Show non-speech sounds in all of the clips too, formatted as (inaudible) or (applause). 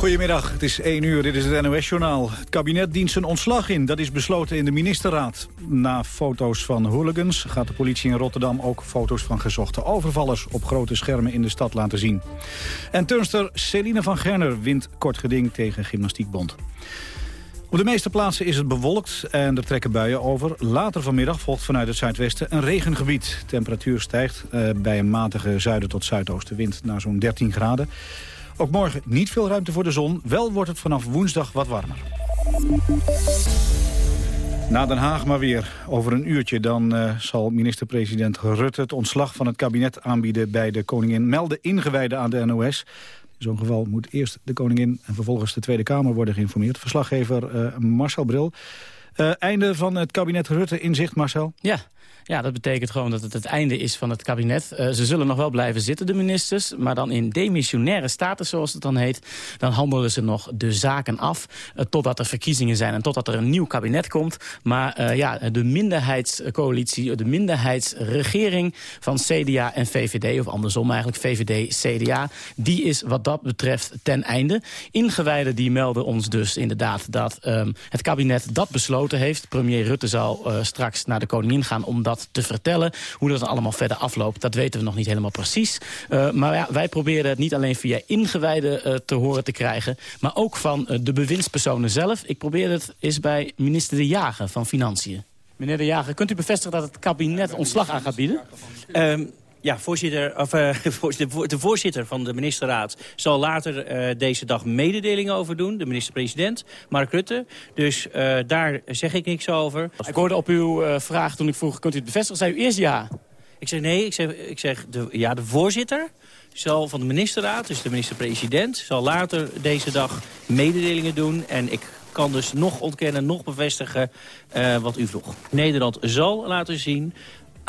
Goedemiddag, het is 1 uur, dit is het NOS-journaal. Het kabinet dient zijn ontslag in, dat is besloten in de ministerraad. Na foto's van hooligans gaat de politie in Rotterdam ook foto's van gezochte overvallers op grote schermen in de stad laten zien. En turnster Celine van Gerner wint kort geding tegen Gymnastiekbond. Op de meeste plaatsen is het bewolkt en er trekken buien over. Later vanmiddag volgt vanuit het zuidwesten een regengebied. Temperatuur stijgt eh, bij een matige zuiden tot zuidoostenwind naar zo'n 13 graden. Ook morgen niet veel ruimte voor de zon. Wel wordt het vanaf woensdag wat warmer. Na Den Haag maar weer. Over een uurtje dan uh, zal minister-president Rutte het ontslag van het kabinet aanbieden bij de koningin. Melden ingewijden aan de NOS. In zo'n geval moet eerst de koningin en vervolgens de Tweede Kamer worden geïnformeerd. Verslaggever uh, Marcel Bril. Uh, einde van het kabinet Rutte in zicht, Marcel? Ja. Ja, dat betekent gewoon dat het het einde is van het kabinet. Uh, ze zullen nog wel blijven zitten, de ministers. Maar dan in demissionaire status, zoals het dan heet. Dan handelen ze nog de zaken af. Uh, totdat er verkiezingen zijn en totdat er een nieuw kabinet komt. Maar uh, ja, de minderheidscoalitie, de minderheidsregering van CDA en VVD... of andersom eigenlijk, VVD-CDA... die is wat dat betreft ten einde. Ingewijden die melden ons dus inderdaad dat um, het kabinet dat besloten heeft. Premier Rutte zal straks naar de koningin gaan om dat te vertellen. Hoe dat allemaal verder afloopt, dat weten we nog niet helemaal precies. Uh, maar ja, wij proberen het niet alleen via ingewijden uh, te horen te krijgen... maar ook van uh, de bewindspersonen zelf. Ik probeer het eens bij minister De Jager van Financiën. Meneer De Jager, kunt u bevestigen dat het kabinet ontslag aan gaat bieden? Um, ja, voorzitter, of, (laughs) uh, de voorzitter van de ministerraad zal later uh, deze dag mededelingen over doen. De minister-president, Mark Rutte. Dus uh, daar zeg ik niks over. Ik hoorde op uw vraag toen ik vroeg, kunt u het bevestigen? Zei u eerst ja? Ik zeg nee, ik zeg, ik zeg de, ja, de voorzitter zal van de ministerraad, dus de minister-president... zal later deze dag mededelingen doen. En ik kan dus nog ontkennen, nog bevestigen wat u vroeg. Nederland zal laten zien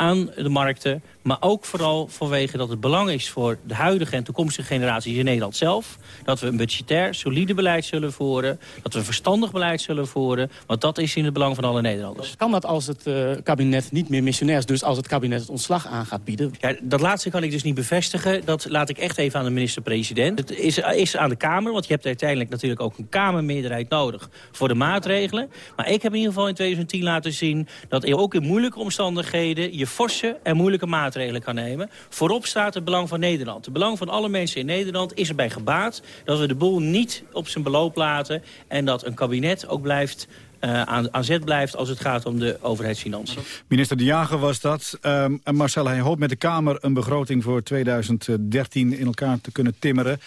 aan de markten. Maar ook vooral vanwege dat het belang is voor de huidige en toekomstige generaties in Nederland zelf. Dat we een budgetair, solide beleid zullen voeren. Dat we een verstandig beleid zullen voeren. Want dat is in het belang van alle Nederlanders. Kan dat als het uh, kabinet niet meer missionair is, dus als het kabinet het ontslag aan gaat bieden? Ja, dat laatste kan ik dus niet bevestigen. Dat laat ik echt even aan de minister-president. Het is, is aan de Kamer, want je hebt uiteindelijk natuurlijk ook een Kamermeerderheid nodig voor de maatregelen. Maar ik heb in ieder geval in 2010 laten zien dat ook in moeilijke omstandigheden je forse en moeilijke maatregelen kan nemen. Voorop staat het belang van Nederland. Het belang van alle mensen in Nederland is erbij gebaat dat we de boel niet op zijn beloop laten en dat een kabinet ook blijft uh, aan, zet blijft als het gaat om de overheidsfinanciën. Minister De Jager was dat. En Marcel, hij hoopt met de Kamer een begroting voor 2013 in elkaar te kunnen timmeren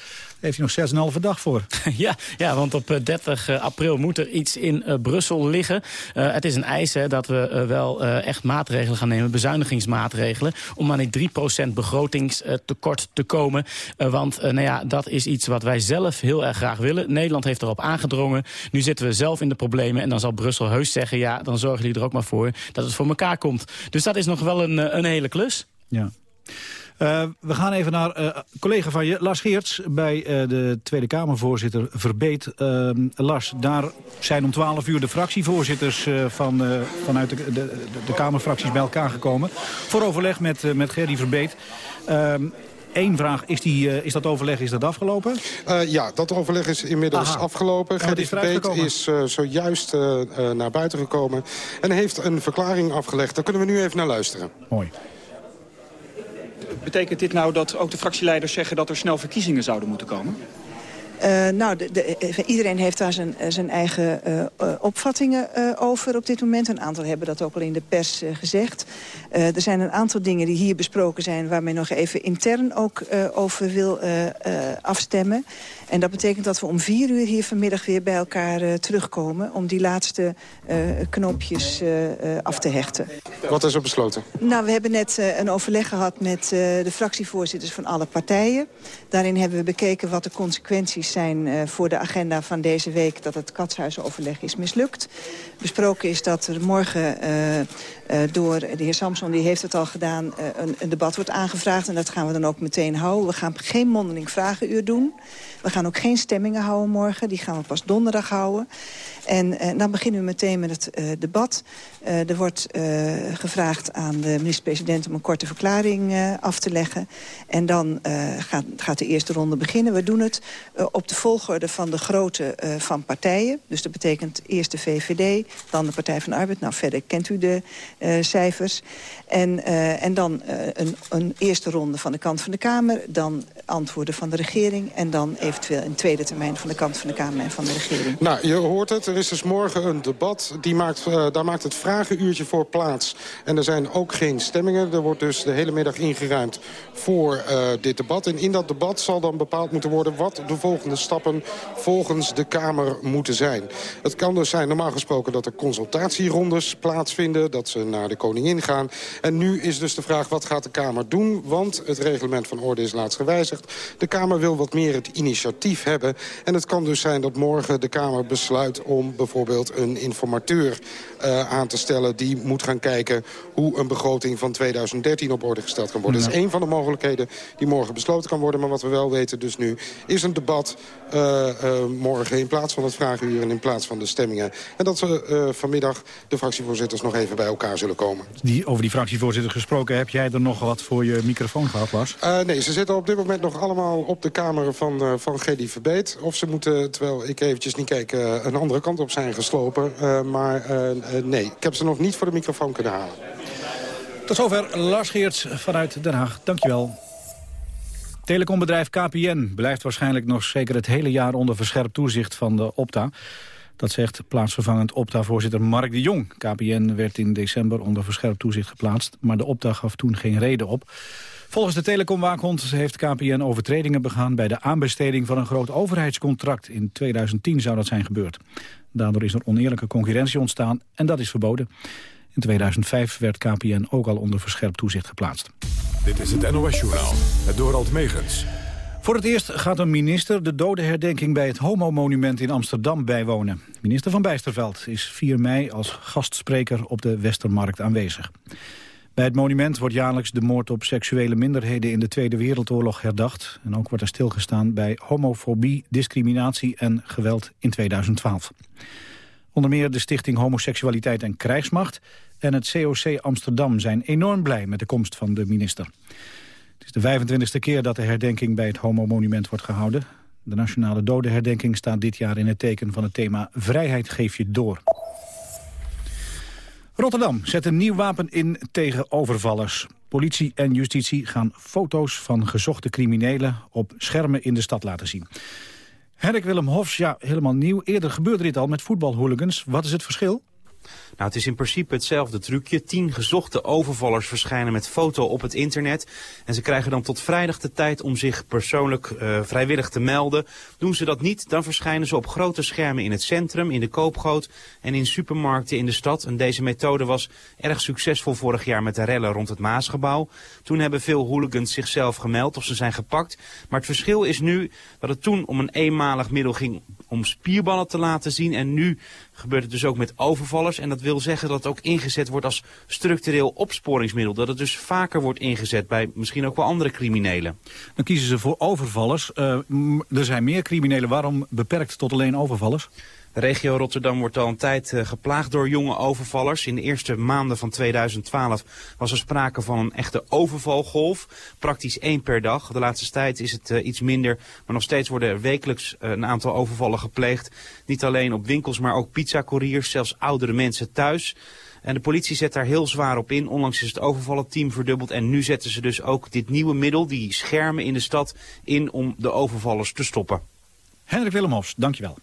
heeft hij nog 6,5 dag voor. (laughs) Ja, ja, want op 30 eh, april moet er iets in uh, Brussel liggen. Uh, het is een eis hè, dat we uh, wel echt maatregelen gaan nemen, bezuinigingsmaatregelen... om aan die 3% begrotingstekort te komen. want nou ja, dat is iets wat wij zelf heel erg graag willen. Nederland heeft erop aangedrongen. Nu zitten we zelf in de problemen en dan zal Brussel heus zeggen... ja, dan zorgen jullie er ook maar voor dat het voor elkaar komt. Dus dat is nog wel een, een hele klus. Ja. Uh, we gaan even naar uh, collega van je, Lars Geerts... bij uh, de Tweede Kamervoorzitter Verbeet. Lars, daar zijn om 12 uur de fractievoorzitters... van, vanuit de, de, de, Kamerfracties bij elkaar gekomen... voor overleg met, met Gerdy Verbeet. Eén vraag, is, die, is dat overleg is dat afgelopen? Uh, ja, dat overleg is inmiddels Aha. afgelopen. Gerdy Verbeet is uh, zojuist uh, naar buiten gekomen en heeft een verklaring afgelegd. Daar kunnen we nu even naar luisteren. Mooi. Betekent dit nou dat ook de fractieleiders zeggen dat er snel verkiezingen zouden moeten komen? Uh, nou, de, de, iedereen heeft daar zijn, zijn eigen opvattingen over op dit moment. Een aantal hebben dat ook al in de pers gezegd. er zijn een aantal dingen die hier besproken zijn... waar men nog even intern ook over wil afstemmen. En dat betekent dat we om vier uur hier vanmiddag weer bij elkaar uh, terugkomen... om die laatste uh, knopjes uh, af te hechten. Wat is er besloten? Nou, we hebben net een overleg gehad met de fractievoorzitters van alle partijen. Daarin hebben we bekeken wat de consequenties zijn voor de agenda van deze week... dat het katshuisoverleg is mislukt. Besproken is dat er morgen door de heer Samson, die heeft het al gedaan... een, een debat wordt aangevraagd en dat gaan we dan ook meteen houden. We gaan geen mondeling vragenuur doen... We gaan ook geen stemmingen houden morgen. Die gaan we pas donderdag houden. En uh, dan beginnen we meteen met het debat. Er wordt gevraagd aan de minister-president om een korte verklaring af te leggen. En dan gaat, gaat, de eerste ronde beginnen. We doen het op de volgorde van de grootte van partijen. Dus dat betekent eerst de VVD, dan de Partij van de Arbeid. Nou, verder kent u de uh, cijfers. En, uh, en dan een, een eerste ronde van de kant van de Kamer. Dan antwoorden van de regering. En dan eventueel een tweede termijn van de kant van de Kamer en van de regering. Nou, je hoort het. Er is dus morgen een debat. Die maakt, daar maakt het vragenuurtje voor plaats. En er zijn ook geen stemmingen. Er wordt dus de hele middag ingeruimd voor dit debat. En in dat debat zal dan bepaald moeten worden... wat de volgende stappen volgens de Kamer moeten zijn. Het kan dus zijn, normaal gesproken, dat er consultatierondes plaatsvinden. Dat ze naar de koningin gaan. En nu is dus de vraag, wat gaat de Kamer doen? Want het reglement van orde is laatst gewijzigd. De Kamer wil wat meer het initiatief hebben. En het kan dus zijn dat morgen de Kamer besluit om bijvoorbeeld een informateur uh, aan te stellen... die moet gaan kijken hoe een begroting van 2013 op orde gesteld kan worden. Dat is één van de mogelijkheden die morgen besloten kan worden. Maar wat we wel weten dus nu is een debat uh, uh, morgen... in plaats van het vragenuur en in plaats van de stemmingen. En dat we vanmiddag de fractievoorzitters nog even bij elkaar zullen komen. Die, over die fractievoorzitters gesproken, heb jij er nog wat voor je microfoon gehad, Lars? nee, ze zitten op dit moment nog allemaal op de kamer van, van Gedi Verbeet. Of ze moeten, terwijl ik eventjes niet kijk, een andere kant op zijn geslopen. maar nee, ik heb ze nog niet voor de microfoon kunnen halen. Tot zover Lars Geerts vanuit Den Haag. Dankjewel. Telecombedrijf KPN blijft waarschijnlijk nog zeker het hele jaar onder verscherpt toezicht van de Opta. Dat zegt plaatsvervangend Opta-voorzitter Mark de Jong. KPN werd in december onder verscherpt toezicht geplaatst, maar de Opta gaf toen geen reden op. Volgens de telecomwaakhond heeft KPN overtredingen begaan bij de aanbesteding van een groot overheidscontract. In 2010 zou dat zijn gebeurd. Daardoor is er oneerlijke concurrentie ontstaan en dat is verboden. In 2005 werd KPN ook al onder verscherpt toezicht geplaatst. Dit is het NOS-journaal, het Dorald Megens. Voor het eerst gaat een minister de dodenherdenking bij het Homo-monument in Amsterdam bijwonen. Minister van Bijsterveld is 4 mei als gastspreker op de Westermarkt aanwezig. Bij het monument wordt jaarlijks de moord op seksuele minderheden in de Tweede Wereldoorlog herdacht. En ook wordt er stilgestaan bij homofobie, discriminatie en geweld in 2012. Onder meer de Stichting Homoseksualiteit en Krijgsmacht en het COC Amsterdam zijn enorm blij met de komst van de minister. Het is de 25e keer dat de herdenking bij het Homo-monument wordt gehouden. De nationale dodenherdenking staat dit jaar in het teken van het thema Vrijheid geef je door. Rotterdam zet een nieuw wapen in tegen overvallers. Politie en justitie gaan foto's van gezochte criminelen op schermen in de stad laten zien. Herk Willem Hofs, ja, helemaal nieuw. Eerder gebeurde dit al met voetbalhooligans. Wat is het verschil? Nou, het is in principe hetzelfde trucje. Tien gezochte overvallers verschijnen met foto op het internet. En ze krijgen dan tot vrijdag de tijd om zich persoonlijk uh, vrijwillig te melden. Doen ze dat niet, dan verschijnen ze op grote schermen in het centrum, in de koopgoot en in supermarkten in de stad. En deze methode was erg succesvol vorig jaar met de rellen rond het Maasgebouw. Toen hebben veel hooligans zichzelf gemeld of ze zijn gepakt. Maar het verschil is nu dat het toen om een eenmalig middel ging om spierballen te laten zien. En nu gebeurt het dus ook met overvallers. En dat wil zeggen dat het ook ingezet wordt als structureel opsporingsmiddel. Dat het dus vaker wordt ingezet bij misschien ook wel andere criminelen. Dan kiezen ze voor overvallers. Uh, er zijn meer criminelen. Waarom beperkt tot alleen overvallers? Regio Rotterdam wordt al een tijd uh, geplaagd door jonge overvallers. In de eerste maanden van 2012 was er sprake van een echte overvalgolf. Praktisch één per dag. De laatste tijd is het uh, iets minder. Maar nog steeds worden er wekelijks uh, een aantal overvallen gepleegd. Niet alleen op winkels, maar ook pizzacouriers, zelfs oudere mensen thuis. En de politie zet daar heel zwaar op in. Onlangs is het overvallenteam verdubbeld. En nu zetten ze dus ook dit nieuwe middel, die schermen in de stad, in om de overvallers te stoppen. Hendrik Willemhofs, dankjewel.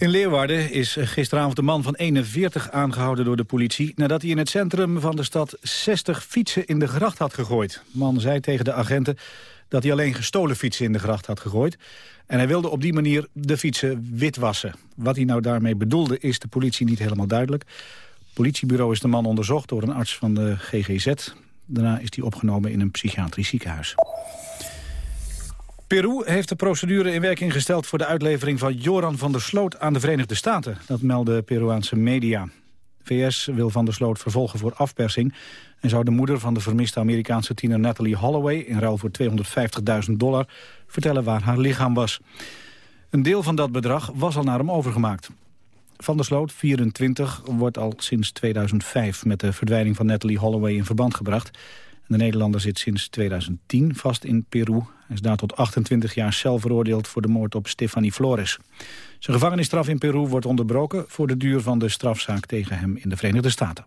In Leeuwarden is gisteravond een man van 41 aangehouden door de politie... nadat hij in het centrum van de stad 60 fietsen in de gracht had gegooid. De man zei tegen de agenten dat hij alleen gestolen fietsen in de gracht had gegooid. En hij wilde op die manier de fietsen witwassen. Wat hij nou daarmee bedoelde is de politie niet helemaal duidelijk. Het politiebureau is de man onderzocht door een arts van de GGZ. Daarna is hij opgenomen in een psychiatrisch ziekenhuis. Peru heeft de procedure in werking gesteld voor de uitlevering van Joran van der Sloot aan de Verenigde Staten. Dat melden Peruaanse media. VS wil van der Sloot vervolgen voor afpersing en zou de moeder van de vermiste Amerikaanse tiener Natalie Holloway in ruil voor 250.000 dollar vertellen waar haar lichaam was. Een deel van dat bedrag was al naar hem overgemaakt. Van der Sloot, 24, wordt al sinds 2005 met de verdwijning van Natalie Holloway in verband gebracht. De Nederlander zit sinds 2010 vast in Peru. Hij is daar tot 28 jaar cel veroordeeld voor de moord op Stefanie Flores. Zijn gevangenisstraf in Peru wordt onderbroken... voor de duur van de strafzaak tegen hem in de Verenigde Staten.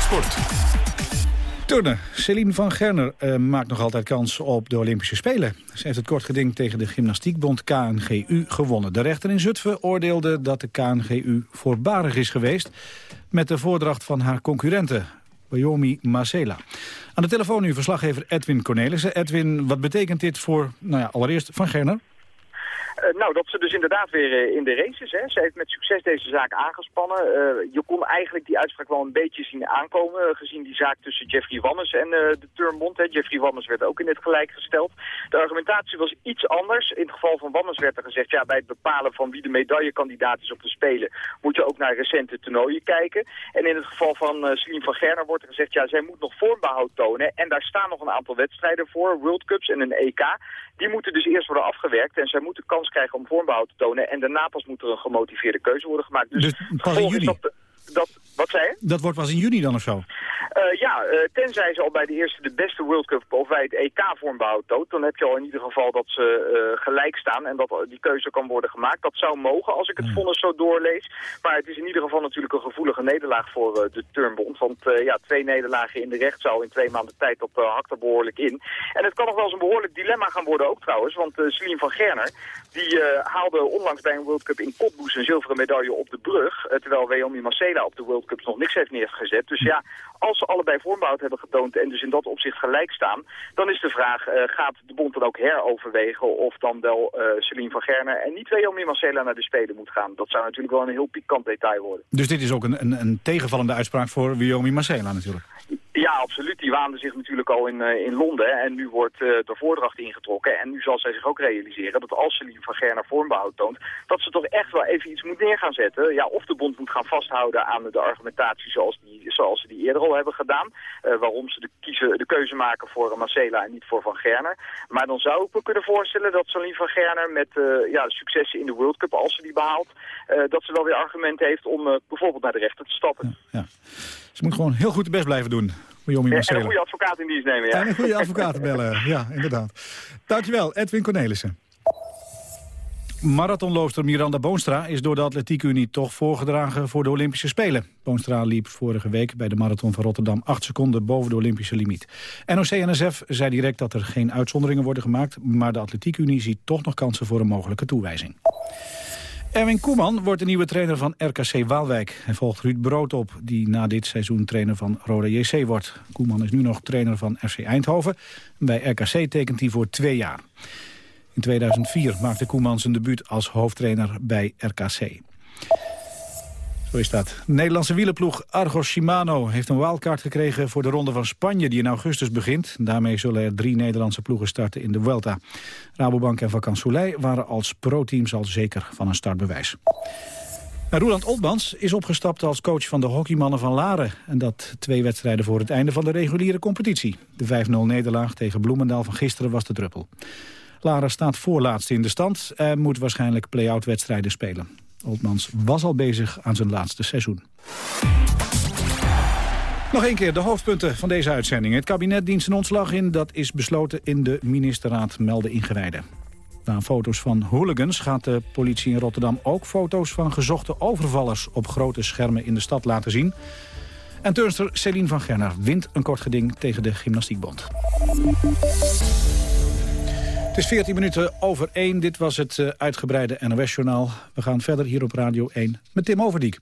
Sport. Turnen. Celine van Gerner uh, maakt nog altijd kans op de Olympische Spelen. Ze heeft het kort geding tegen de gymnastiekbond KNGU gewonnen. De rechter in Zutphen oordeelde dat de KNGU voorbarig is geweest... met de voordracht van haar concurrenten, Wyoming Marcela. Aan de telefoon nu verslaggever Edwin Cornelissen. Edwin, wat betekent dit voor, nou ja, allereerst Van Gerner? Uh, nou, dat ze dus inderdaad weer uh, in de race is. Hè. Ze heeft met succes deze zaak aangespannen. Uh, je kon eigenlijk die uitspraak wel een beetje zien aankomen... gezien die zaak tussen Jeffrey Wammes en de Turnbond. Hè. Jeffrey Wammes werd ook in het gelijk gesteld. De argumentatie was iets anders. In het geval van Wammes werd er gezegd... ja, bij het bepalen van wie de medaillekandidaat is op de Spelen... moet je ook naar recente toernooien kijken. En in het geval van uh, Celine van Gerner wordt er gezegd... ja, zij moet nog vormbehoud tonen. En daar staan nog een aantal wedstrijden voor. World Cups en een EK. Die moeten dus eerst worden afgewerkt. En zij moeten kans krijgen om vormbehoud te tonen. En daarna pas moet er een gemotiveerde keuze worden gemaakt. Dus, dus pas in? Dat, dat, wat zei je? Dat wordt pas in juni dan of zo? Uh, ja, uh, tenzij ze al bij de eerste de beste World Cup of bij het EK toont, dan heb je al in ieder geval dat ze uh, gelijk staan en dat die keuze kan worden gemaakt. Dat zou mogen als ik het vonnis zo doorlees. Maar het is in ieder geval natuurlijk een gevoelige nederlaag voor de Turnbond. Want ja, twee nederlagen in de rechtszaal in twee maanden tijd, dat hakt er behoorlijk in. En het kan nog wel eens een behoorlijk dilemma gaan worden ook trouwens. Want Celine van Gerner, die haalde onlangs bij een World Cup in Kotboes een zilveren medaille op de brug. terwijl Wyoming Marcela op de World Cups nog niks heeft neergezet. Dus ja, als ze allebei vormbehoud hebben getoond en dus in dat opzicht gelijk staan, dan is de vraag, uh, gaat de bond dan ook heroverwegen of dan wel uh, Celine van Gerner en niet Wyoming Marcela naar de Spelen moet gaan. Dat zou natuurlijk wel een heel pikant detail worden. Dus dit is ook een, een, een tegenvallende uitspraak voor Wyoming Marcela natuurlijk? Ja, absoluut. Die waande zich natuurlijk al in, uh, in Londen. En nu wordt uh, de voordracht ingetrokken. En nu zal zij zich ook realiseren dat als Celine van Gerner vormbehoud toont... dat ze toch echt wel even iets moet neer gaan zetten. Ja, of de bond moet gaan vasthouden aan de argumentatie zoals, die, zoals ze die eerder al hebben gedaan. Uh, waarom ze de, kiezen, de keuze maken voor Marcela en niet voor Van Gerner. Maar dan zou ik me kunnen voorstellen dat Celine van Gerner met ja, successen in de World Cup, als ze die behaalt... dat ze wel weer argument heeft om bijvoorbeeld naar de rechter te stappen. Ja, ja. Ze moet gewoon heel goed de best blijven doen. En een goede advocaat in dienst nemen, ja. En een goede advocaat bellen, ja, inderdaad. Dankjewel, Edwin Cornelissen. Marathonloopster Miranda Boonstra is door de Atletiek Unie toch voorgedragen voor de Olympische Spelen. Boonstra liep vorige week bij de Marathon van Rotterdam 8 seconden boven de Olympische limiet. NOC-NSF zei direct dat er geen uitzonderingen worden gemaakt, maar de Atletiek Unie ziet toch nog kansen voor een mogelijke toewijzing. Erwin Koeman wordt de nieuwe trainer van RKC Waalwijk. Hij volgt Ruud Brood op, die na dit seizoen trainer van Roda JC wordt. Koeman is nu nog trainer van FC Eindhoven. Bij RKC tekent hij voor twee jaar. In 2004 maakte Koeman zijn debuut als hoofdtrainer bij RKC. Zo is dat. De Nederlandse wielerploeg Argos Shimano heeft een wildcard gekregen voor de ronde van Spanje die in augustus begint. Daarmee zullen er drie Nederlandse ploegen starten in de Vuelta. Rabobank en Vakant Soleil waren als pro-teams al zeker van een startbewijs. En Roland Oltmans is opgestapt als coach van de hockeymannen van Laren. En dat twee wedstrijden voor het einde van de reguliere competitie. De 5-0 nederlaag tegen Bloemendaal van gisteren was de druppel. Laren staat voorlaatste in de stand en moet waarschijnlijk play-out wedstrijden spelen. Oltmans was al bezig aan zijn laatste seizoen. Nog een keer de hoofdpunten van deze uitzending. Het kabinet dient zijn ontslag in. Dat is besloten in de ministerraad, melden ingewijden. Na foto's van hooligans gaat de politie in Rotterdam ook foto's van gezochte overvallers op grote schermen in de stad laten zien. En turnster Celine van Gerner wint een kort geding tegen de Gymnastiekbond. Het is 14 minuten over 1. Dit was het uh, uitgebreide NOS-journaal. We gaan verder hier op Radio 1 met Tim Overdiek.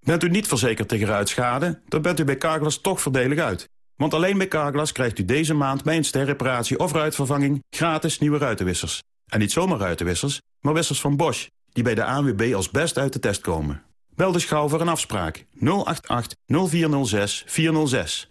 Bent u niet verzekerd tegen ruitschade, dan bent u bij Carglass toch voordelig uit. Want alleen bij Carglass krijgt u deze maand bij een sterreparatie of ruitvervanging gratis nieuwe ruitenwissers. En niet zomaar ruitenwissers, maar wissers van Bosch, die bij de ANWB als best uit de test komen. Bel dus gauw voor een afspraak 088 0406 406.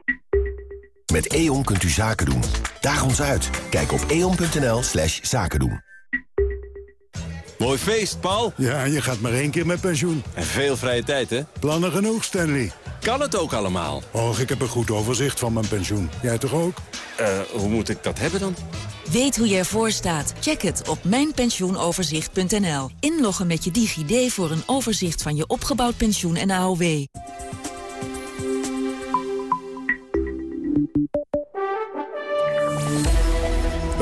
Met E.ON kunt u zaken doen. Daag ons uit. Kijk op eon.nl slash zaken doen. Mooi feest, Paul. Ja, je gaat maar één keer met pensioen. En veel vrije tijd, hè? Plannen genoeg, Stanley. Kan het ook allemaal? Och, ik heb een goed overzicht van mijn pensioen. Jij toch ook? Eh, hoe moet ik dat hebben dan? Weet hoe je ervoor staat? Check het op mijnpensioenoverzicht.nl. Inloggen met je DigiD voor een overzicht van je opgebouwd pensioen en AOW.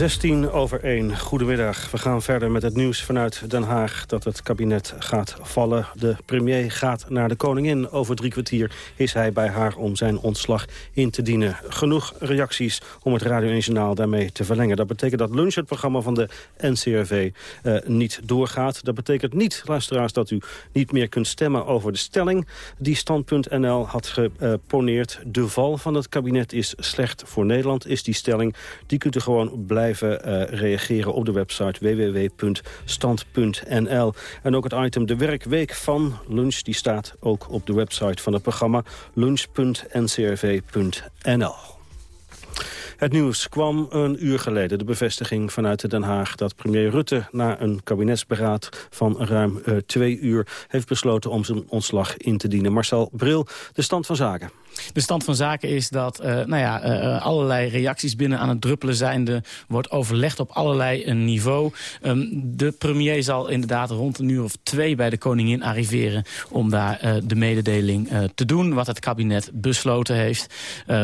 16 over 1. Goedemiddag. We gaan verder met het nieuws vanuit Den Haag dat het kabinet gaat vallen. De premier gaat naar de koningin. Over drie kwartier is hij bij haar om zijn ontslag in te dienen. Genoeg reacties om het Radio 1 Journaal daarmee te verlengen. Dat betekent dat lunch, het programma van de NCRV, eh, niet doorgaat. Dat betekent niet, luisteraars, dat u niet meer kunt stemmen over de stelling. Die Stand.nl had geponeerd. De val van het kabinet is slecht voor Nederland, is die stelling. Die kunt u gewoon blijven blijven uh, reageren op de website www.stand.nl. En ook het item De Werkweek van Lunch die staat ook op de website van het programma lunch.ncrv.nl. Het nieuws kwam een uur geleden, de bevestiging vanuit Den Haag... dat premier Rutte na een kabinetsberaad van ruim uh, twee uur... heeft besloten om zijn ontslag in te dienen. Marcel Bril, de stand van zaken. De stand van zaken is dat uh, nou ja, uh, allerlei reacties binnen aan het druppelen zijnde... wordt overlegd op allerlei uh, niveau. Um, de premier zal inderdaad rond een uur of twee bij de koningin arriveren... om daar de mededeling te doen, wat het kabinet besloten heeft.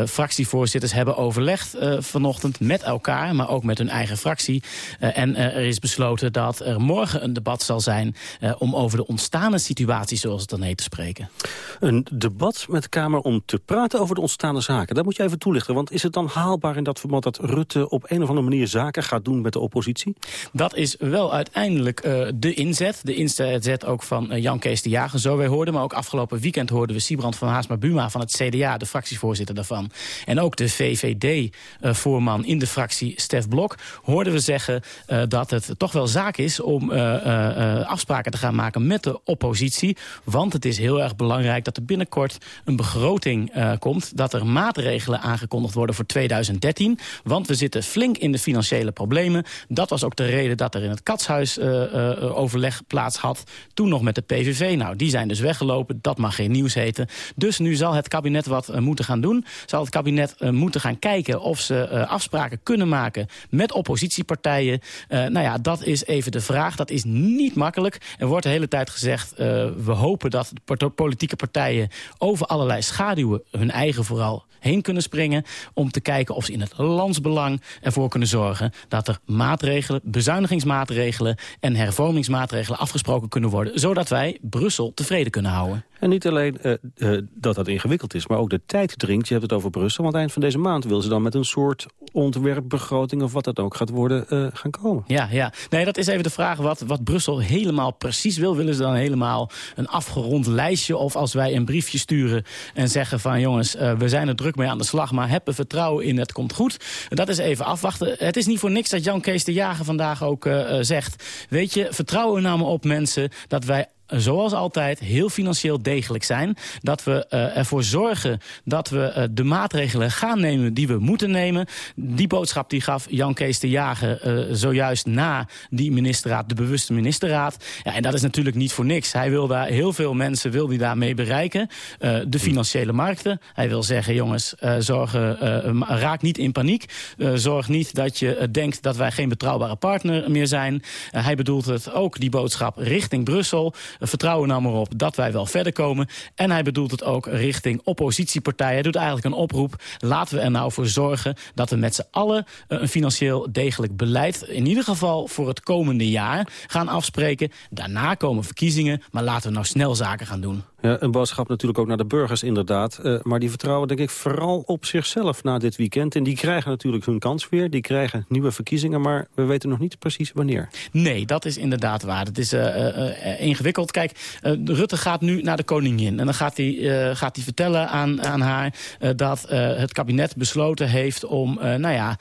fractievoorzitters hebben overlegd vanochtend met elkaar... maar ook met hun eigen fractie. en er is besloten dat er morgen een debat zal zijn... om over de ontstane situatie, zoals het dan heet, te spreken. Een debat met de Kamer om te praten over de ontstaande zaken. Dat moet je even toelichten, want is het dan haalbaar in dat verband... dat Rutte op een of andere manier zaken gaat doen met de oppositie? Dat is wel uiteindelijk uh, de inzet. De inzet ook van uh, Jan Kees de Jager, zo wij hoorden. Maar ook afgelopen weekend hoorden we Siebrand van Haasma-Buma van het CDA... de fractievoorzitter daarvan. En ook de VVD-voorman uh, in de fractie, Stef Blok... hoorden we zeggen dat het toch wel zaak is om afspraken te gaan maken met de oppositie. Want het is heel erg belangrijk dat er binnenkort een begroting uh, komt... dat er maatregelen aangekondigd worden voor 2013. Want we zitten flink in de financiële problemen. Dat was ook de reden dat er in het katshuis uh, uh, overleg plaats had. Toen nog met de PVV. Nou, die zijn dus weggelopen. Dat mag geen nieuws heten. Dus nu zal het kabinet wat moeten gaan doen. Zal het kabinet moeten gaan kijken of ze afspraken kunnen maken... met oppositiepartijen. Nou ja, dat is even de vraag. Dat is niet makkelijk. Er wordt de hele tijd gezegd... We hopen dat de politieke partijen over allerlei schaduwen hun eigen vooral heen kunnen springen... om te kijken of ze in het landsbelang ervoor kunnen zorgen... dat er maatregelen, bezuinigingsmaatregelen en hervormingsmaatregelen afgesproken kunnen worden... zodat wij Brussel tevreden kunnen houden. En niet alleen uh, uh, dat dat ingewikkeld is, maar ook de tijd dringt. Je hebt het over Brussel, want eind van deze maand wil ze dan met een soort ontwerpbegroting... of wat dat ook gaat worden, uh, gaan komen. Ja, ja. Nee, dat is even de vraag wat, wat Brussel helemaal precies wil. Willen ze dan helemaal een afgerond lijstje? Of als wij een briefje sturen en zeggen van... jongens, we zijn er druk mee aan de slag, maar hebben vertrouwen in, het komt goed. Dat is even afwachten. Het is niet voor niks dat Jan Kees de Jager vandaag ook zegt... weet je, vertrouwen nou maar op mensen dat wij zoals altijd heel financieel degelijk zijn. Dat we uh, ervoor zorgen dat we uh, de maatregelen gaan nemen die we moeten nemen. Die boodschap die gaf Jan Kees de Jager uh, zojuist na die ministerraad, de bewuste ministerraad. Ja, en dat is natuurlijk niet voor niks. Hij wil daar heel veel mensen wil die daarmee bereiken. de financiële markten. Hij wil zeggen, jongens, zorgen, raak niet in paniek. zorg niet dat je denkt dat wij geen betrouwbare partner meer zijn. hij bedoelt het ook, die boodschap, richting Brussel. Vertrouwen nou maar op dat wij wel verder komen. En hij bedoelt het ook richting oppositiepartijen. Hij doet eigenlijk een oproep. Laten we er nou voor zorgen dat we met z'n allen eh, een financieel degelijk beleid... in ieder geval voor het komende jaar gaan afspreken. Daarna komen verkiezingen, maar laten we nou snel zaken gaan doen. Ja, een boodschap natuurlijk ook naar de burgers inderdaad. Uh, maar die vertrouwen denk ik vooral op zichzelf na dit weekend. En die krijgen natuurlijk hun kans weer. Die krijgen nieuwe verkiezingen, maar we weten nog niet precies wanneer. Nee, dat is inderdaad waar. Het is uh, uh, ingewikkeld. Kijk, Rutte gaat nu naar de koningin. En dan gaat hij, gaat hij vertellen aan, aan haar dat het kabinet besloten heeft om nou ja,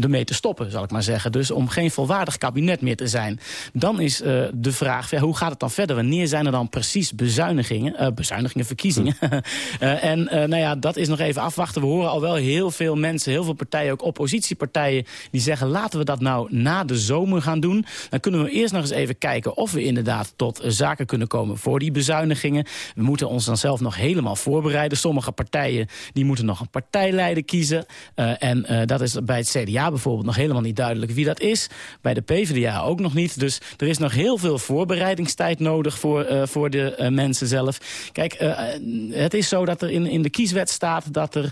ermee te stoppen, zal ik maar zeggen. Dus om geen volwaardig kabinet meer te zijn. Dan is de vraag, ja, hoe gaat het dan verder? Wanneer zijn er dan precies bezuinigingen. Bezuinigingen, verkiezingen. uh, (laughs) en nou ja, dat is nog even afwachten. We horen al wel heel veel mensen, heel veel partijen, ook oppositiepartijen... die zeggen, laten we dat nou na de zomer gaan doen. Dan kunnen we eerst nog eens even kijken of we inderdaad tot zaken kunnen komen voor die bezuinigingen. We moeten ons dan zelf nog helemaal voorbereiden. Sommige partijen die moeten nog een partijleider kiezen. en dat is bij het CDA bijvoorbeeld nog helemaal niet duidelijk wie dat is. Bij de PvdA ook nog niet. Dus er is nog heel veel voorbereidingstijd nodig voor, voor de mensen zelf. Kijk, het is zo dat er in, in de kieswet staat dat er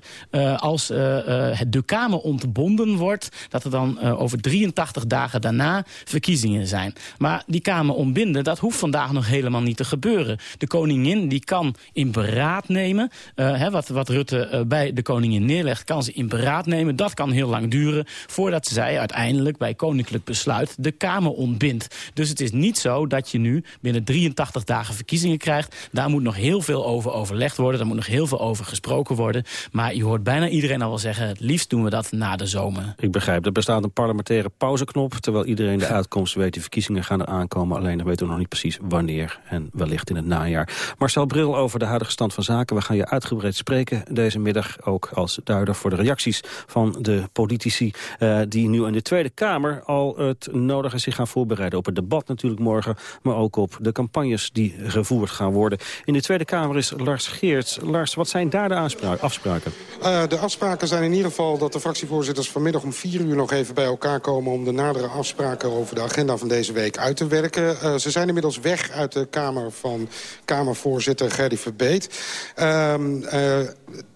als de Kamer ontbonden wordt... dat er dan over 83 dagen daarna verkiezingen zijn. Maar die Kamer ontbinden, dat hoeft vandaag nog helemaal niet te gebeuren. De koningin die kan in beraad nemen. Hè, wat, wat Rutte bij de koningin neerlegt, kan ze in beraad nemen. Dat kan heel lang duren voordat zij uiteindelijk bij koninklijk besluit... de Kamer ontbindt. Dus het is niet zo dat je nu binnen 83 dagen verkiezingen krijgt. Daar moet nog heel veel over overlegd worden. Daar moet nog heel veel over gesproken worden. Maar je hoort bijna iedereen al wel zeggen... het liefst doen we dat na de zomer. Ik begrijp, er bestaat een parlementaire pauzeknop... terwijl iedereen de uitkomst weet. De verkiezingen gaan er aankomen. Alleen dan weten we nog niet precies wanneer. En wellicht in het najaar. Marcel Bril over de huidige stand van zaken. We gaan je uitgebreid spreken deze middag. Ook als duider voor de reacties van de politici... Uh, die nu in de Tweede Kamer al het nodige zich gaan voorbereiden... op het debat natuurlijk morgen, maar ook op de campagnes die gevoerd gaan worden. In de Tweede Kamer is Lars Geerts. Lars, wat zijn daar de afspraken? Uh, de afspraken zijn in ieder geval dat de fractievoorzitters vanmiddag om vier uur nog even bij elkaar komen... om de nadere afspraken over de agenda van deze week uit te werken. Uh, ze zijn inmiddels weg uit de Kamer van Kamervoorzitter Gerdy Verbeet. Uh,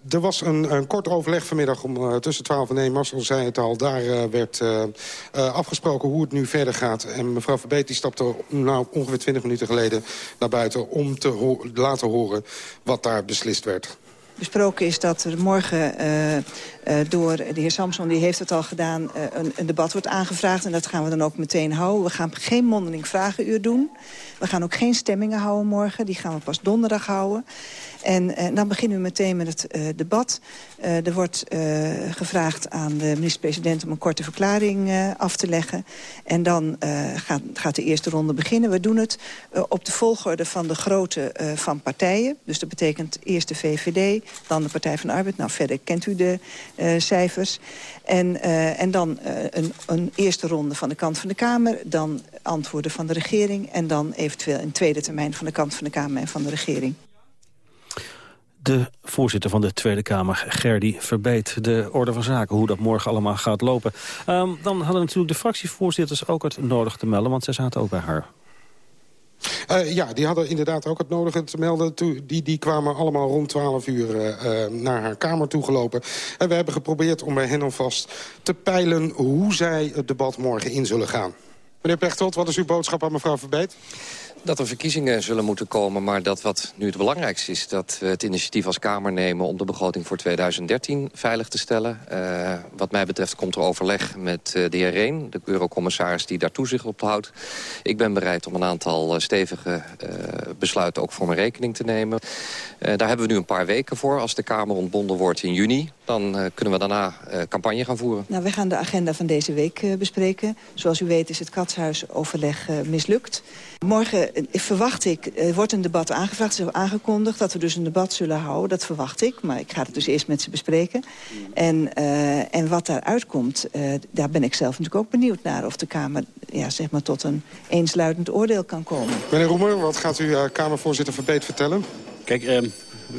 er was een, een, kort overleg vanmiddag om uh, tussen 12 en 1. Marcel zei het al, daar uh, werd afgesproken hoe het nu verder gaat. En mevrouw Verbeet die stapte nou, ongeveer 20 minuten geleden naar buiten... om te laten horen wat daar beslist werd besproken is dat er morgen uh, uh, door de heer Samson, die heeft het al gedaan, uh, een, een, debat wordt aangevraagd. En dat gaan we dan ook meteen houden. We gaan geen mondeling vragenuur doen. We gaan ook geen stemmingen houden morgen. Die gaan we pas donderdag houden. En uh, dan beginnen we meteen met het uh, debat. Uh, er wordt gevraagd aan de minister-president om een korte verklaring af te leggen. En dan gaat, gaat, de eerste ronde beginnen. We doen het op de volgorde van de grootte van partijen. Dus dat betekent eerst de VVD, dan de Partij van de Arbeid. Nou, verder kent u de cijfers. En, en dan een, een eerste ronde van de kant van de Kamer. Dan antwoorden van de regering. En dan eventueel een tweede termijn van de kant van de Kamer en van de regering de voorzitter van de Tweede Kamer, Gerdy Verbeet. De orde van zaken, hoe dat morgen allemaal gaat lopen. Um, dan hadden natuurlijk de fractievoorzitters ook het nodig te melden... want zij zaten ook bij haar. Uh, ja, die hadden inderdaad ook het nodige te melden. Die, die kwamen allemaal rond 12 uur uh, naar haar kamer toegelopen. En we hebben geprobeerd om bij hen alvast te peilen... hoe zij het debat morgen in zullen gaan. Meneer Pechtold, wat is uw boodschap aan mevrouw Verbeet? Dat er verkiezingen zullen moeten komen. Maar dat wat nu het belangrijkste is... dat we het initiatief als Kamer nemen om de begroting voor 2013 veilig te stellen. Uh, wat mij betreft komt er overleg met uh, de heer Reen, de eurocommissaris die daar toezicht op houdt. Ik ben bereid om een aantal uh, stevige besluiten ook voor mijn rekening te nemen. daar hebben we nu een paar weken voor. Als de Kamer ontbonden wordt in juni, dan kunnen we daarna campagne gaan voeren. Nou, we gaan de agenda van deze week bespreken. Zoals u weet is het katshuisoverleg mislukt. Morgen verwacht ik, er wordt een debat aangevraagd, is aangekondigd... dat we dus een debat zullen houden, dat verwacht ik. Maar ik ga het dus eerst met ze bespreken. En, uh, en wat daaruit komt, uh, daar ben ik zelf natuurlijk ook benieuwd naar... of de Kamer ja, zeg maar tot een eensluidend oordeel kan komen. Meneer Roemer, wat gaat u uh, Kamervoorzitter Verbeet vertellen? Kijk, ehm,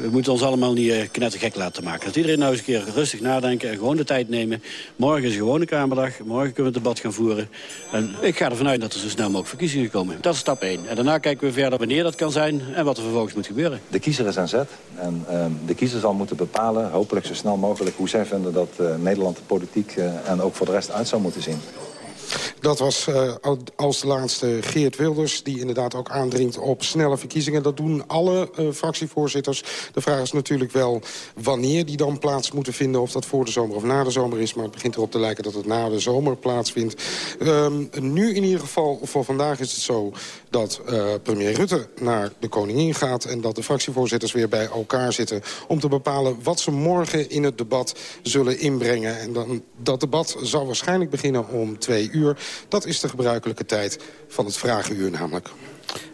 we moeten ons allemaal niet uh, knettergek laten maken. Dat iedereen nou eens een keer rustig nadenken en gewoon de tijd nemen. Morgen is een gewone Kamerdag. Morgen kunnen we het debat gaan voeren. En ik ga ervan uit dat er zo snel mogelijk verkiezingen komen. Dat is stap 1. En daarna kijken we verder wanneer dat kan zijn en wat er vervolgens moet gebeuren. De kiezer is aan zet. En uh, de kiezer zal moeten bepalen, hopelijk zo snel mogelijk... hoe zij vinden dat uh, Nederland de politiek en ook voor de rest uit zou moeten zien. Dat was uh, als de laatste Geert Wilders, die inderdaad ook aandringt op snelle verkiezingen. Dat doen alle uh, fractievoorzitters. De vraag is natuurlijk wel wanneer die dan plaats moeten vinden. Of dat voor de zomer of na de zomer is. Maar het begint erop te lijken dat het na de zomer plaatsvindt. Um, nu in ieder geval, voor vandaag is het zo dat uh, premier Rutte naar de koningin gaat... en dat de fractievoorzitters weer bij elkaar zitten... om te bepalen wat ze morgen in het debat zullen inbrengen. En dan, dat debat zal waarschijnlijk beginnen om twee uur. Dat is de gebruikelijke tijd van het vragenuur namelijk.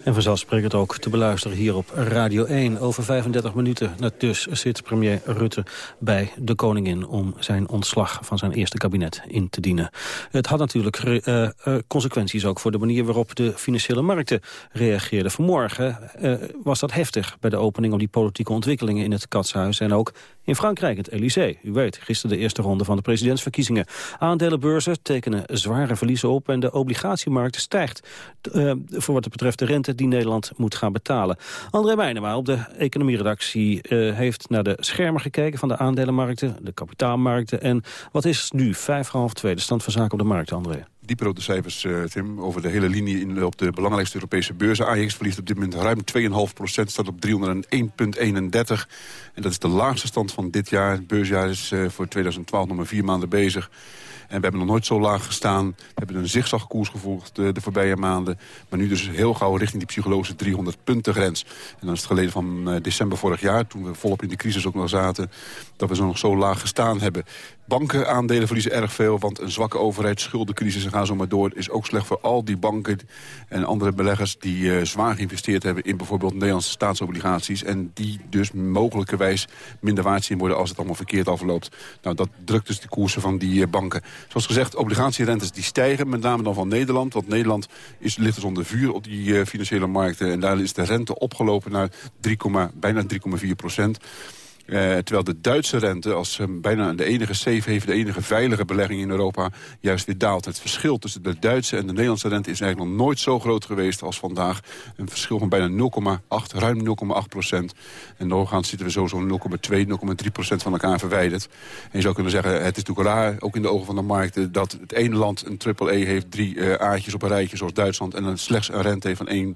En vanzelfsprekend ook te beluisteren hier op Radio 1. Over 35 minuten dus zit premier Rutte bij de koningin... om zijn ontslag van zijn eerste kabinet in te dienen. Het had natuurlijk uh, uh, consequenties ook voor de manier waarop de financiële markten reageerden. Vanmorgen uh, was dat heftig bij de opening op die politieke ontwikkelingen in het Katshuis... en ook in Frankrijk, het Elysée. U weet, gisteren de eerste ronde van de presidentsverkiezingen. Aandelenbeurzen tekenen zware verliezen op en de obligatiemarkt stijgt. Voor wat het betreft de rente die Nederland moet gaan betalen. André Meijnema op de economieredactie uh, heeft naar de schermen gekeken... van de aandelenmarkten, de kapitaalmarkten. En wat is nu, vijf half twee, de stand van zaken op de markt, André? Dieper op de cijfers, uh, Tim, over de hele linie in, op de belangrijkste Europese beurzen. AX verliest op dit moment ruim 2,5 procent, staat op 301,31. En dat is de laagste stand van dit jaar. Het beursjaar is uh, voor 2012 nog maar vier maanden bezig. En we hebben nog nooit zo laag gestaan. We hebben een zigzagkoers gevolgd de, de voorbije maanden. Maar nu dus heel gauw richting die psychologische 300 punten grens. En dan is het geleden van december vorig jaar, toen we volop in de crisis ook nog zaten... dat we zo nog zo laag gestaan hebben. Bankenaandelen verliezen erg veel, want een zwakke overheid, schuldencrisis en gaan zo maar door... is ook slecht voor al die banken en andere beleggers die uh, zwaar geïnvesteerd hebben... in bijvoorbeeld Nederlandse staatsobligaties... en die dus mogelijkerwijs minder waard zien worden als het allemaal verkeerd afloopt. Nou, dat drukt dus de koersen van die uh, banken. Zoals gezegd, obligatierentes die stijgen, met name dan van Nederland. Want Nederland is, ligt dus onder vuur op die uh, financiële markten. En daar is de rente opgelopen naar 3, bijna 3,4 procent. Uh, terwijl de Duitse rente als um, bijna de enige safe heeft, de enige veilige belegging in Europa, juist weer daalt. Het verschil tussen de Duitse en de Nederlandse rente is eigenlijk nog nooit zo groot geweest als vandaag. Een verschil van bijna 0,8, ruim 0,8 procent. En doorgaans zitten we zo zo'n 0,2, 0,3 procent van elkaar verwijderd. En je zou kunnen zeggen, het is natuurlijk raar, ook in de ogen van de markt, dat het ene land een triple E heeft, drie uh, aatjes op een rijtje zoals Duitsland, en dan slechts een rente heeft van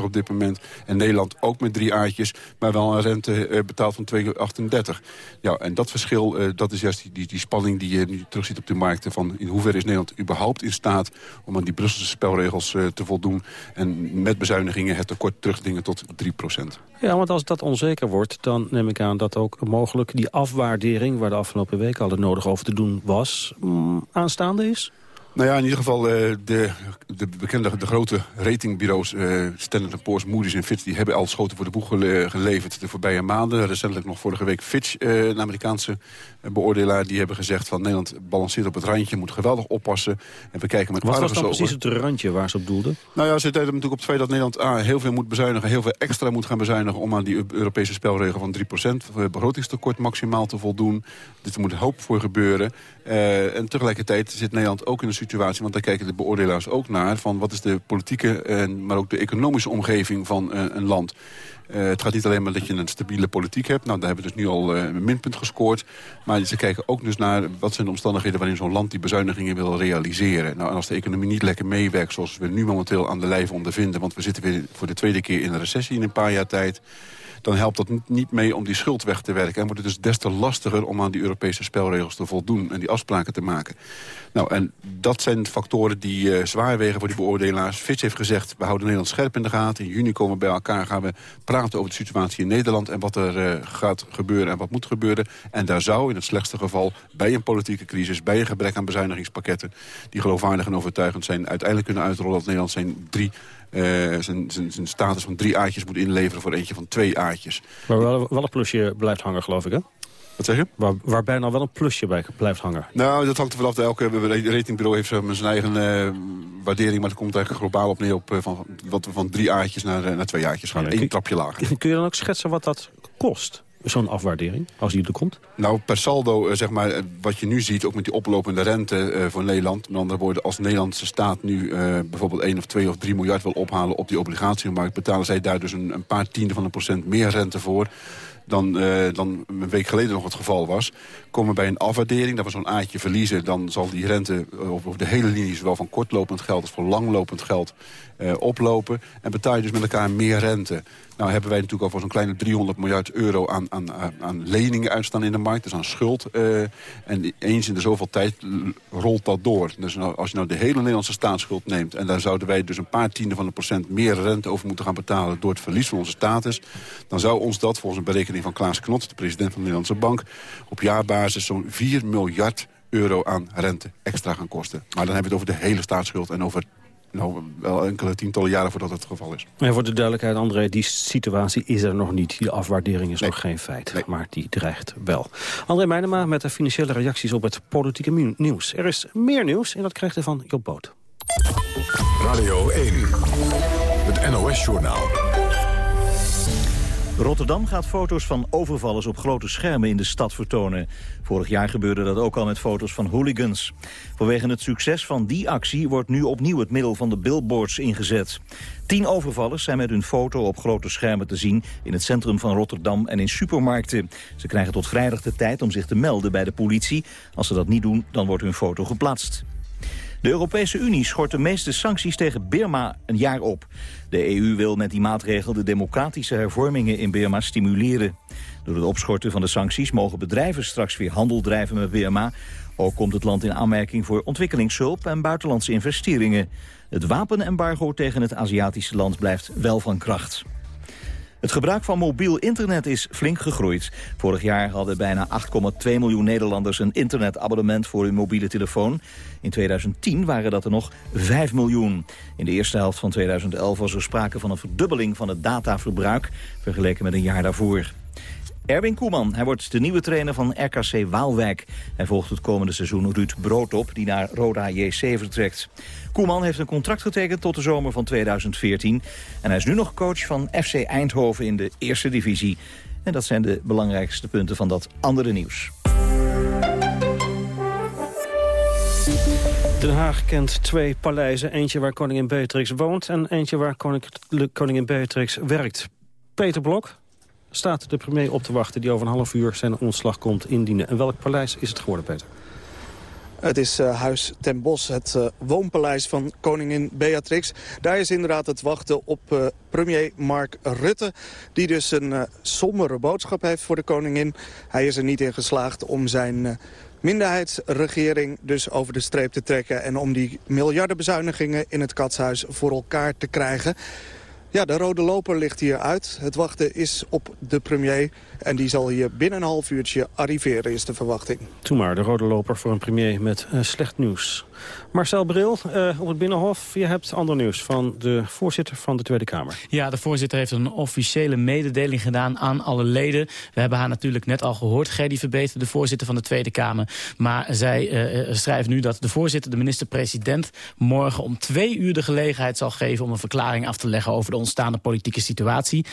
1,57 op dit moment. En Nederland ook met drie aatjes, maar wel een rente uh, van 2,38. Ja, en dat verschil, uh, dat is juist die, die, spanning die je nu terugziet op de markten... van in hoeverre is Nederland überhaupt in staat om aan die Brusselse spelregels uh, te voldoen... en met bezuinigingen het tekort terugdingen tot 3% Ja, want als dat onzeker wordt, dan neem ik aan dat ook mogelijk die afwaardering... waar de afgelopen week al het nodig over te doen was, mm, aanstaande is? Nou ja, in ieder geval uh, de, de bekende, de grote ratingbureaus... Uh, Standard Poor's, Moody's en Fitch... die hebben al schoten voor de boeg gele geleverd de voorbije maanden. Recentelijk nog vorige week Fitch, uh, een Amerikaanse beoordelaar... die hebben gezegd van Nederland balanceert op het randje... moet geweldig oppassen. En we kijken met Wat was dan precies het randje waar ze op doelden? Nou ja, ze deden natuurlijk op het feit dat Nederland A, heel veel moet bezuinigen... heel veel extra moet gaan bezuinigen... om aan die Europese spelregel van 3% begrotingstekort maximaal te voldoen. Dit moet hoop voor gebeuren. En tegelijkertijd zit Nederland ook in een situatie, want daar kijken de beoordelaars ook naar... van wat is de politieke, en, maar ook de economische omgeving van uh, een land. Uh, het gaat niet alleen maar dat je een stabiele politiek hebt. Nou, daar hebben we dus nu al een minpunt gescoord. Maar ze kijken ook dus naar wat zijn de omstandigheden... waarin zo'n land die bezuinigingen wil realiseren. Nou, en als de economie niet lekker meewerkt zoals we nu momenteel aan de lijve ondervinden... want we zitten weer voor de tweede keer in een recessie in een paar jaar tijd dan helpt dat niet mee om die schuld weg te werken. En wordt het dus des te lastiger om aan die Europese spelregels te voldoen... en die afspraken te maken. Nou, en dat zijn factoren die uh, zwaar wegen voor die beoordelaars. Fitch heeft gezegd, we houden Nederland scherp in de gaten. In juni komen we bij elkaar, gaan we praten over de situatie in Nederland... en wat er uh, gaat gebeuren en wat moet gebeuren. En daar zou in het slechtste geval bij een politieke crisis... bij een gebrek aan bezuinigingspakketten... die geloofwaardig en overtuigend zijn... uiteindelijk kunnen uitrollen dat Nederland zijn drie zijn, zijn, zijn status van drie aatjes moet inleveren voor eentje van twee aatjes. Maar wel, wel een plusje blijft hangen, geloof ik, hè? Wat zeg je? Waar, waar bijna wel een plusje bij blijft hangen. Nou, dat hangt er vanaf. Elke ratingbureau heeft zijn eigen uh, waardering. Maar het komt eigenlijk globaal op neer op uh, van, wat we van drie aatjes naar, uh, naar twee aatjes gaan. Ja, Eén trapje lager. Kun je dan ook schetsen wat dat kost, zo'n afwaardering, als die er komt? Nou, per saldo, eh, zeg maar, eh, wat je nu ziet, ook met die oplopende rente eh, voor Nederland. Met andere woorden, als de Nederlandse staat nu bijvoorbeeld 1 of 2 of 3 miljard wil ophalen op die obligatiemarkt, betalen zij daar dus een, paar tiende van een procent meer rente voor dan, dan een week geleden nog het geval was. Komen we bij een afwaardering, dat we zo'n aardje verliezen... dan zal die rente over de hele linie, zowel van kortlopend geld als van langlopend geld, oplopen. En betaal je dus met elkaar meer rente. Nou hebben wij natuurlijk voor zo'n kleine 300 miljard euro aan, aan, aan leningen uitstaan in de markt. Dus aan schuld. eh, en eens in de zoveel tijd rolt dat door. Dus nou, als je nou de hele Nederlandse staatsschuld neemt... en daar zouden wij dus een paar tienden van een procent meer rente over moeten gaan betalen... door het verlies van onze status... dan zou ons dat volgens een berekening van Klaas Knot, de president van de Nederlandse Bank... op jaarbasis zo'n 4 miljard euro aan rente extra gaan kosten. Maar dan hebben we het over de hele staatsschuld en over nou, wel enkele tientallen jaren voordat het het geval is. En voor de duidelijkheid, André, die situatie is er nog niet. Die afwaardering is nog geen feit, maar die dreigt wel. André Meijnema met de financiële reacties op het politieke nieuws. Er is meer nieuws en dat krijgt u van Job Boot. Radio 1, het NOS-journaal. Rotterdam gaat foto's van overvallers op grote schermen in de stad vertonen. Vorig jaar gebeurde dat ook al met foto's van hooligans. Vanwege het succes van die actie wordt nu opnieuw het middel van de billboards ingezet. Tien overvallers zijn met hun foto op grote schermen te zien... in het centrum van Rotterdam en in supermarkten. Ze krijgen tot vrijdag de tijd om zich te melden bij de politie. Als ze dat niet doen, dan wordt hun foto geplaatst. De Europese Unie schort de meeste sancties tegen Birma een jaar op. De EU wil met die maatregel de democratische hervormingen in Birma stimuleren. Door het opschorten van de sancties mogen bedrijven straks weer handel drijven met Birma. Ook komt het land in aanmerking voor ontwikkelingshulp en buitenlandse investeringen. Het wapenembargo tegen het Aziatische land blijft wel van kracht. Het gebruik van mobiel internet is flink gegroeid. Vorig jaar hadden bijna 8,2 miljoen Nederlanders een internetabonnement voor hun mobiele telefoon. In 2010 waren dat er nog 5 miljoen. In de eerste helft van 2011 was er sprake van een verdubbeling van het dataverbruik... vergeleken met een jaar daarvoor. Erwin Koeman, hij wordt de nieuwe trainer van RKC Waalwijk. Hij volgt het komende seizoen Ruud Brood op, die naar Roda JC vertrekt. Koeman heeft een contract getekend tot de zomer van 2014. En hij is nu nog coach van FC Eindhoven in de eerste divisie. En dat zijn de belangrijkste punten van dat andere nieuws. Den Haag kent twee paleizen. Eentje waar koningin Beatrix woont en eentje waar koningin Beatrix werkt. Peter Blok staat de premier op te wachten... die over een half uur zijn ontslag komt indienen. En welk paleis is het geworden, Peter? Het is eh, Huis ten Bos, het eh, woonpaleis van koningin Beatrix. Daar is inderdaad het wachten op eh, premier Mark Rutte... die dus een sombere boodschap heeft voor de koningin. Hij is er niet in geslaagd om zijn minderheidsregering dus over de streep te trekken... en om die miljardenbezuinigingen in het katshuis voor elkaar te krijgen... Ja, de rode loper ligt hier uit. Het wachten is op de premier. En die zal hier binnen een half uurtje arriveren, is de verwachting. Toen maar, de rode loper voor een premier met eh, slecht nieuws. Marcel Bril, eh, op het Binnenhof. Je hebt ander nieuws van de voorzitter van de Tweede Kamer. Ja, de voorzitter heeft een officiële mededeling gedaan aan alle leden. We hebben haar natuurlijk net al gehoord, Gerdy Verbeter, de voorzitter van de Tweede Kamer. Maar zij eh, schrijft nu dat de voorzitter, de minister-president... morgen om twee uur de gelegenheid zal geven om een verklaring af te leggen... over de ontstaande politieke situatie.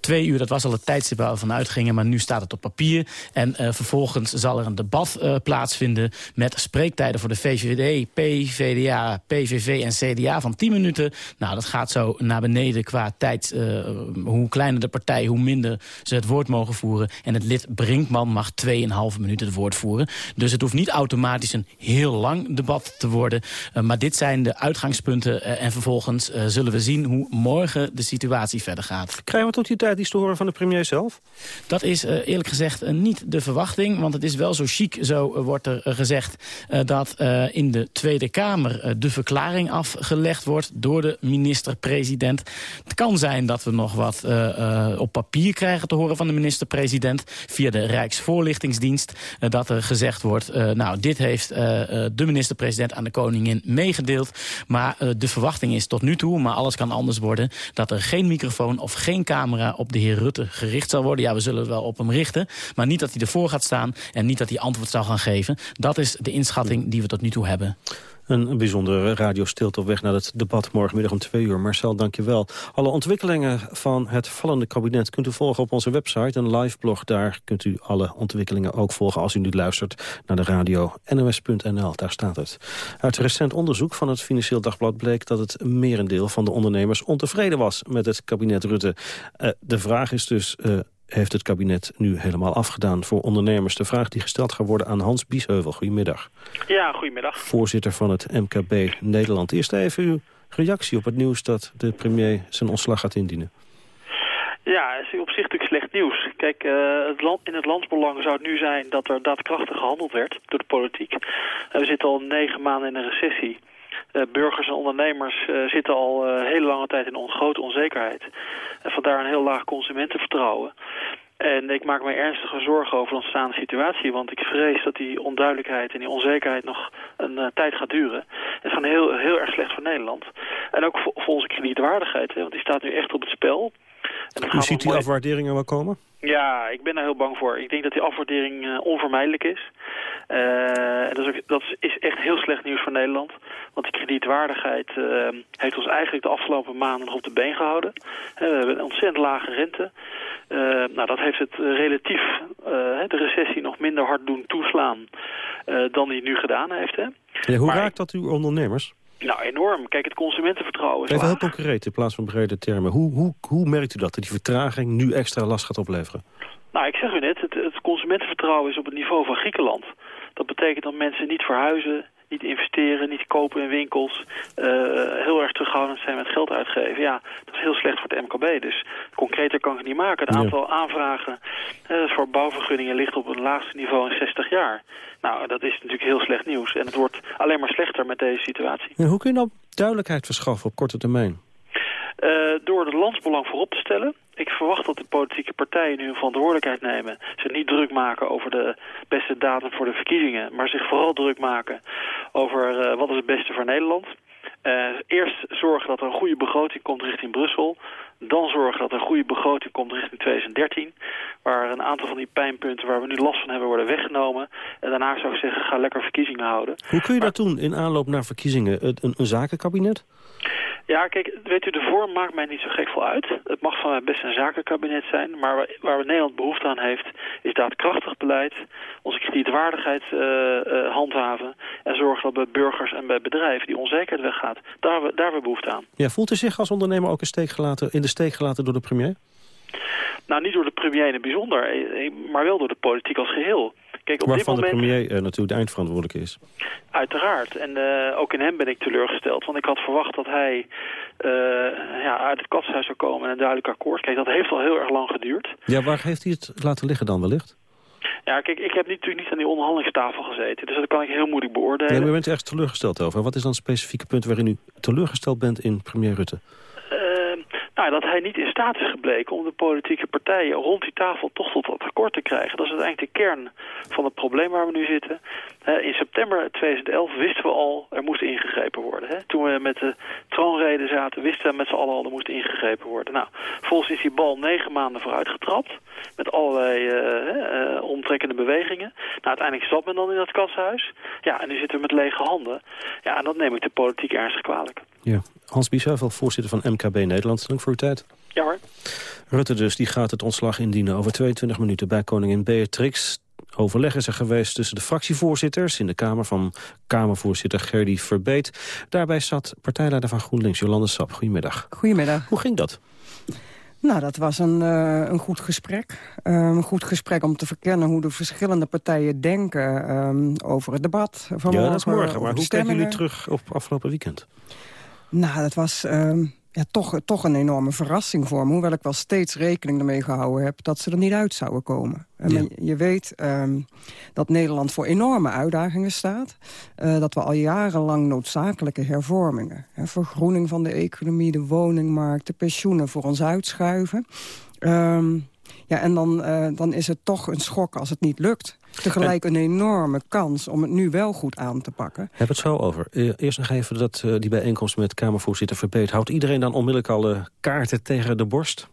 Twee uur, dat was al het tijdstip waar we van uitgingen, maar nu staat het op papier. En eh, vervolgens zal er een debat eh, plaatsvinden met spreektijden voor de VVD, PVDA, PVV en CDA van 10 minuten. Nou, dat gaat zo naar beneden qua tijd. eh, hoe kleiner de partij, hoe minder ze het woord mogen voeren. En het lid Brinkman mag 2,5 minuten het woord voeren. Dus het hoeft niet automatisch een heel lang debat te worden. Eh, maar dit zijn de uitgangspunten. eh, en vervolgens zullen we zien hoe morgen de situatie verder gaat. Krijgen we tot die tijd iets te horen van de premier zelf? Dat is eerlijk gezegd niet de verwachting. Want het is wel zo chic, zo wordt er gezegd... dat in de Tweede Kamer eh, de verklaring afgelegd wordt... door de minister-president. Het kan zijn dat we nog wat eh, eh, op papier krijgen te horen van de minister-president... via de Rijksvoorlichtingsdienst. dat er gezegd wordt, nou, dit heeft de minister-president aan de koningin meegedeeld. Maar de verwachting is tot nu toe, maar alles kan anders worden... dat er geen microfoon of geen camera op de heer Rutte gericht zal worden. Ja, we zullen wel op hem richten, maar niet dat hij ervoor gaat staan... en niet dat hij antwoord zal gaan geven. Dat is de inschatting die we tot nu toe hebben. Een bijzondere radiostilte op weg naar het debat morgenmiddag om twee uur. Marcel, dank je wel. Alle ontwikkelingen van het vallende kabinet kunt u volgen op onze website. Een live blog, daar kunt u alle ontwikkelingen ook volgen... als u nu luistert naar de radio nos.nl, daar staat het. Uit recent onderzoek van het Financieel Dagblad bleek... dat het merendeel van de ondernemers ontevreden was met het kabinet Rutte. Uh, de vraag is dus... Uh, heeft het kabinet nu helemaal afgedaan voor ondernemers. De vraag die gesteld gaat worden aan Hans Biesheuvel. Goedemiddag. Ja, goedemiddag. Voorzitter van het MKB Nederland. Eerst even uw reactie op het nieuws dat de premier zijn ontslag gaat indienen. Ja, het is op zich natuurlijk slecht nieuws. Kijk, uh, het land, in het landsbelang zou het nu zijn dat er daadkrachtig gehandeld werd door de politiek. Uh, we zitten al negen maanden in een recessie. Uh, burgers en ondernemers uh, zitten al uh, hele lange tijd in on grote onzekerheid. En vandaar een heel laag consumentenvertrouwen. En ik maak me ernstige zorgen over de ontstaande situatie. Want ik vrees dat die onduidelijkheid en die onzekerheid nog een uh, tijd gaat duren. Het is gewoon heel, heel erg slecht voor Nederland. En ook voor, voor onze kredietwaardigheid. Hè, want die staat nu echt op het spel. En U ziet die afwaarderingen wel komen? Ja, ik ben daar heel bang voor. Ik denk dat die afwaardering uh, onvermijdelijk is. Uh, en dat, is ook, dat is echt heel slecht nieuws voor Nederland. Want die kredietwaardigheid uh, heeft ons eigenlijk de afgelopen maanden nog op de been gehouden. we hebben een ontzettend lage rente. nou, dat heeft het relatief de recessie nog minder hard doen toeslaan dan die nu gedaan heeft. Hè. Ja, hoe maar, raakt dat uw ondernemers? Nou, enorm. Kijk, het consumentenvertrouwen is Even heel concreet, in plaats van brede termen. Hoe, hoe, hoe merkt u dat, dat die vertraging nu extra last gaat opleveren? Nou, ik zeg u net, het, het consumentenvertrouwen is op het niveau van Griekenland. Dat betekent dat mensen niet verhuizen, niet investeren, niet kopen in winkels. Uh, heel erg terughoudend zijn met geld uitgeven. Ja, dat is heel slecht voor het MKB. Dus concreter kan ik het niet maken. Het aantal ja. aanvragen uh, voor bouwvergunningen ligt op het laagste niveau in 60 jaar. Nou, dat is natuurlijk heel slecht nieuws. En het wordt alleen maar slechter met deze situatie. Ja, hoe kun je nou duidelijkheid verschaffen op korte termijn? Uh, door het landsbelang voorop te stellen. Ik verwacht dat de politieke partijen nu hun verantwoordelijkheid nemen. Zich niet druk maken over de beste datum voor de verkiezingen. Maar zich vooral druk maken over uh, wat is het beste voor Nederland. Uh, eerst zorgen dat er een goede begroting komt richting Brussel. Dan zorgen dat er een goede begroting komt richting 2013. Waar een aantal van die pijnpunten waar we nu last van hebben worden weggenomen. En daarna zou ik zeggen, ga lekker verkiezingen houden. Hoe kun je maar, dat doen in aanloop naar verkiezingen? Een, een zakenkabinet? Ja, kijk, weet u, de vorm maakt mij niet zo gek veel uit. Het mag van mij best een zakenkabinet zijn. Maar waar, waar Nederland behoefte aan heeft, is daadkrachtig beleid. Onze kredietwaardigheid uh, uh, handhaven. En zorgen dat bij burgers en bij bedrijven die onzekerheid weggaat. Daar, daar hebben we behoefte aan. Ja, voelt u zich als ondernemer ook steek gelaten, in de steek gelaten door de premier? Nou, niet door de premier in het bijzonder, maar wel door de politiek als geheel. Kijk, op Waarvan dit moment, de premier uh, natuurlijk de eindverantwoordelijke is. Uiteraard. En uh, ook in hem ben ik teleurgesteld. Want ik had verwacht dat hij uh, ja, uit het kasthuis zou komen en een duidelijk akkoord. Kijk, dat heeft al heel erg lang geduurd. Ja, waar heeft hij het laten liggen dan wellicht? Ja, kijk, ik heb natuurlijk niet aan die onderhandelingstafel gezeten. Dus dat kan ik heel moeilijk beoordelen. Nee, maar u bent ergens teleurgesteld over. Wat is dan het specifieke punt waarin u teleurgesteld bent in premier Rutte? Nou, dat hij niet in staat is gebleken om de politieke partijen rond die tafel toch tot dat akkoord te krijgen. Dat is uiteindelijk de kern van het probleem waar we nu zitten. Uh, in september 2011 wisten we al, er moest ingegrepen worden. Toen we met de troonrede zaten, wisten we met z'n allen al, er moest ingegrepen worden. Nou, volgens is die bal negen maanden vooruit getrapt. Met allerlei uh, omtrekkende bewegingen. Nou, uiteindelijk zat men dan in dat katshuis. Ja, en nu zitten we met lege handen. Ja, en dat neem ik de politiek ernstig kwalijk. Ja, Hans Biesheuvel, voorzitter van MKB Nederland. Dank voor uw tijd. Ja hoor. Rutte dus, die gaat het ontslag indienen over 22 minuten bij koningin Beatrix. Overleg is er geweest tussen de fractievoorzitters in de Kamer van Kamervoorzitter Gerdy Verbeet. Daarbij zat partijleider van GroenLinks, Jolande Sap. Goedemiddag. Goedemiddag. Hoe ging dat? Nou, dat was een, uh, een goed gesprek. Um, een goed gesprek om te verkennen hoe de verschillende partijen denken um, over het debat. Van ja, morgen, dat is morgen. Maar hoe kijken jullie terug op afgelopen weekend? Nou, dat was um, ja, toch, toch een enorme verrassing voor me. Hoewel ik wel steeds rekening ermee gehouden heb dat ze er niet uit zouden komen. Ja. Je, je weet um, dat Nederland voor enorme uitdagingen staat. Uh, dat we al jarenlang noodzakelijke hervormingen... Hè, vergroening van de economie, de woningmarkt, de pensioenen voor ons uitschuiven... Um, ja, en dan, uh, dan is het toch een schok als het niet lukt. Tegelijk een enorme kans om het nu wel goed aan te pakken. Heb het zo over. Eerst nog even dat, uh, die bijeenkomst met Kamervoorzitter Verbeet. Houdt iedereen dan onmiddellijk alle kaarten tegen de borst?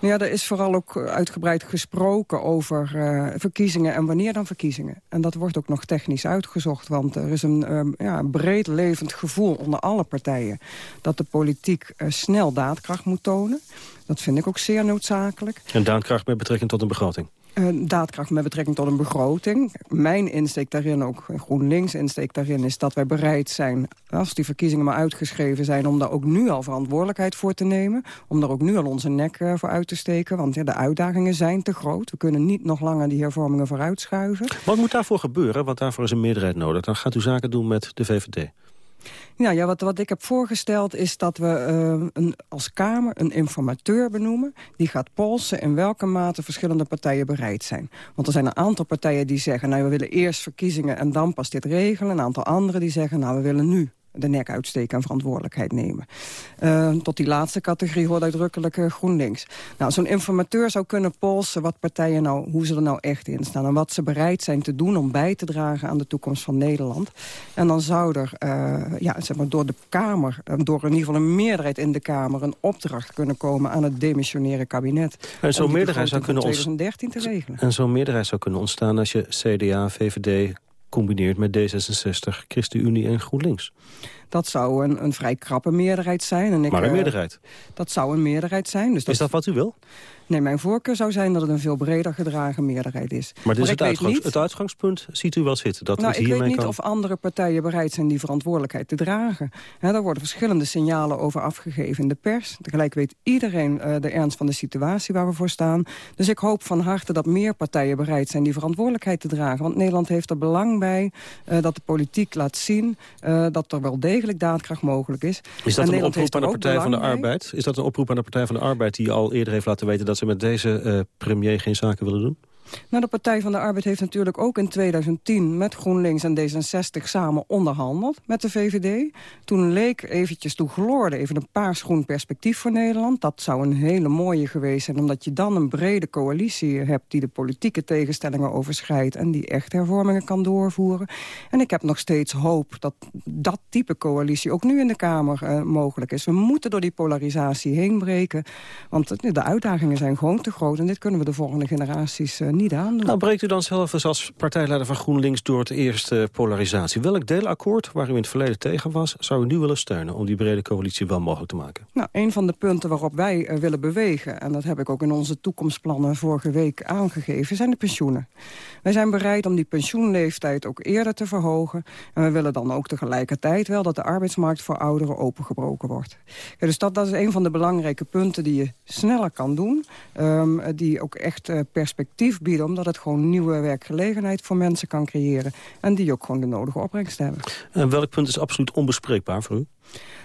Nou ja, er is vooral ook uitgebreid gesproken over uh, verkiezingen en wanneer dan verkiezingen. En dat wordt ook nog technisch uitgezocht, want er is een um, ja, breed levend gevoel onder alle partijen dat de politiek uh, snel daadkracht moet tonen. Dat vind ik ook zeer noodzakelijk. En daadkracht met betrekking tot een begroting? Uh, daadkracht met betrekking tot een begroting. Mijn insteek daarin, ook GroenLinks insteek daarin... is dat wij bereid zijn, als die verkiezingen maar uitgeschreven zijn... om daar ook nu al verantwoordelijkheid voor te nemen. Om daar ook nu al onze nek uh, voor uit te steken. Want ja, de uitdagingen zijn te groot. We kunnen niet nog langer die hervormingen vooruitschuiven. Wat moet daarvoor gebeuren? Want daarvoor is een meerderheid nodig. Dan gaat u zaken doen met de VVD. Ja, ja wat, wat ik heb voorgesteld is dat we uh, een, als Kamer een informateur benoemen... die gaat polsen in welke mate verschillende partijen bereid zijn. Want er zijn een aantal partijen die zeggen... nou, we willen eerst verkiezingen en dan pas dit regelen. Een aantal anderen die zeggen, nou, we willen nu de nek uitsteken en verantwoordelijkheid nemen. Uh, tot die laatste categorie hoort uitdrukkelijk uh, GroenLinks. Nou, zo'n informateur zou kunnen polsen wat partijen nou, hoe ze er nou echt in staan... en wat ze bereid zijn te doen om bij te dragen aan de toekomst van Nederland. En dan zou er uh, ja, zeg maar door de Kamer, door in ieder geval een meerderheid in de Kamer... een opdracht kunnen komen aan het demissionaire kabinet. En zo'n meerderheid zou kunnen 2013 te regelen. En zo'n meerderheid zou kunnen ontstaan als je CDA, VVD, combineert met D66, ChristenUnie en GroenLinks. Dat zou een, een vrij krappe meerderheid zijn. En ik, maar een meerderheid? Uh, dat zou een meerderheid zijn. Dus dat is dat wat u wil? Nee, mijn voorkeur zou zijn dat het een veel breder gedragen meerderheid is. Maar, dit is het, uitgangs niet, het uitgangspunt ziet u wel zitten? Dat nou, het ik weet niet kan... of andere partijen bereid zijn die verantwoordelijkheid te dragen. He, daar worden verschillende signalen over afgegeven in de pers. Tegelijk weet iedereen uh, de ernst van de situatie waar we voor staan. Dus ik hoop van harte dat meer partijen bereid zijn die verantwoordelijkheid te dragen. Want Nederland heeft er belang bij uh, dat de politiek laat zien... Uh, dat er wel degelijk daadkracht mogelijk is. Is dat en een oproep aan de Partij van de. Arbeid? Is dat een oproep aan de Partij van de Arbeid die al eerder heeft laten weten... dat ze met deze uh, premier geen zaken willen doen? Nou, de Partij van de Arbeid heeft natuurlijk ook in 2010... met GroenLinks en D66 samen onderhandeld met de VVD. Toen leek eventjes, toen gloorde even een paarsgroen perspectief voor Nederland. Dat zou een hele mooie geweest zijn... omdat je dan een brede coalitie hebt... die de politieke tegenstellingen overschrijdt... en die echt hervormingen kan doorvoeren. En ik heb nog steeds hoop dat dat type coalitie... ook nu in de Kamer uh, mogelijk is. We moeten door die polarisatie heen breken. Want de uitdagingen zijn gewoon te groot... en dit kunnen we de volgende generaties uh, niet aandoen. Nou, breekt u dan zelf eens als partijleider van GroenLinks door het eerste polarisatie. Welk deelakkoord waar u in het verleden tegen was... zou u nu willen steunen om die brede coalitie wel mogelijk te maken? Nou, een van de punten waarop wij uh, willen bewegen... en dat heb ik ook in onze toekomstplannen vorige week aangegeven... zijn de pensioenen. Wij zijn bereid om die pensioenleeftijd ook eerder te verhogen. En we willen dan ook tegelijkertijd wel dat de arbeidsmarkt voor ouderen opengebroken wordt. Ja, dus dat, dat is een van de belangrijke punten die je sneller kan doen. Um, die ook echt uh, perspectief omdat het gewoon nieuwe werkgelegenheid voor mensen kan creëren. En die ook gewoon de nodige opbrengst hebben. En welk punt is absoluut onbespreekbaar voor u?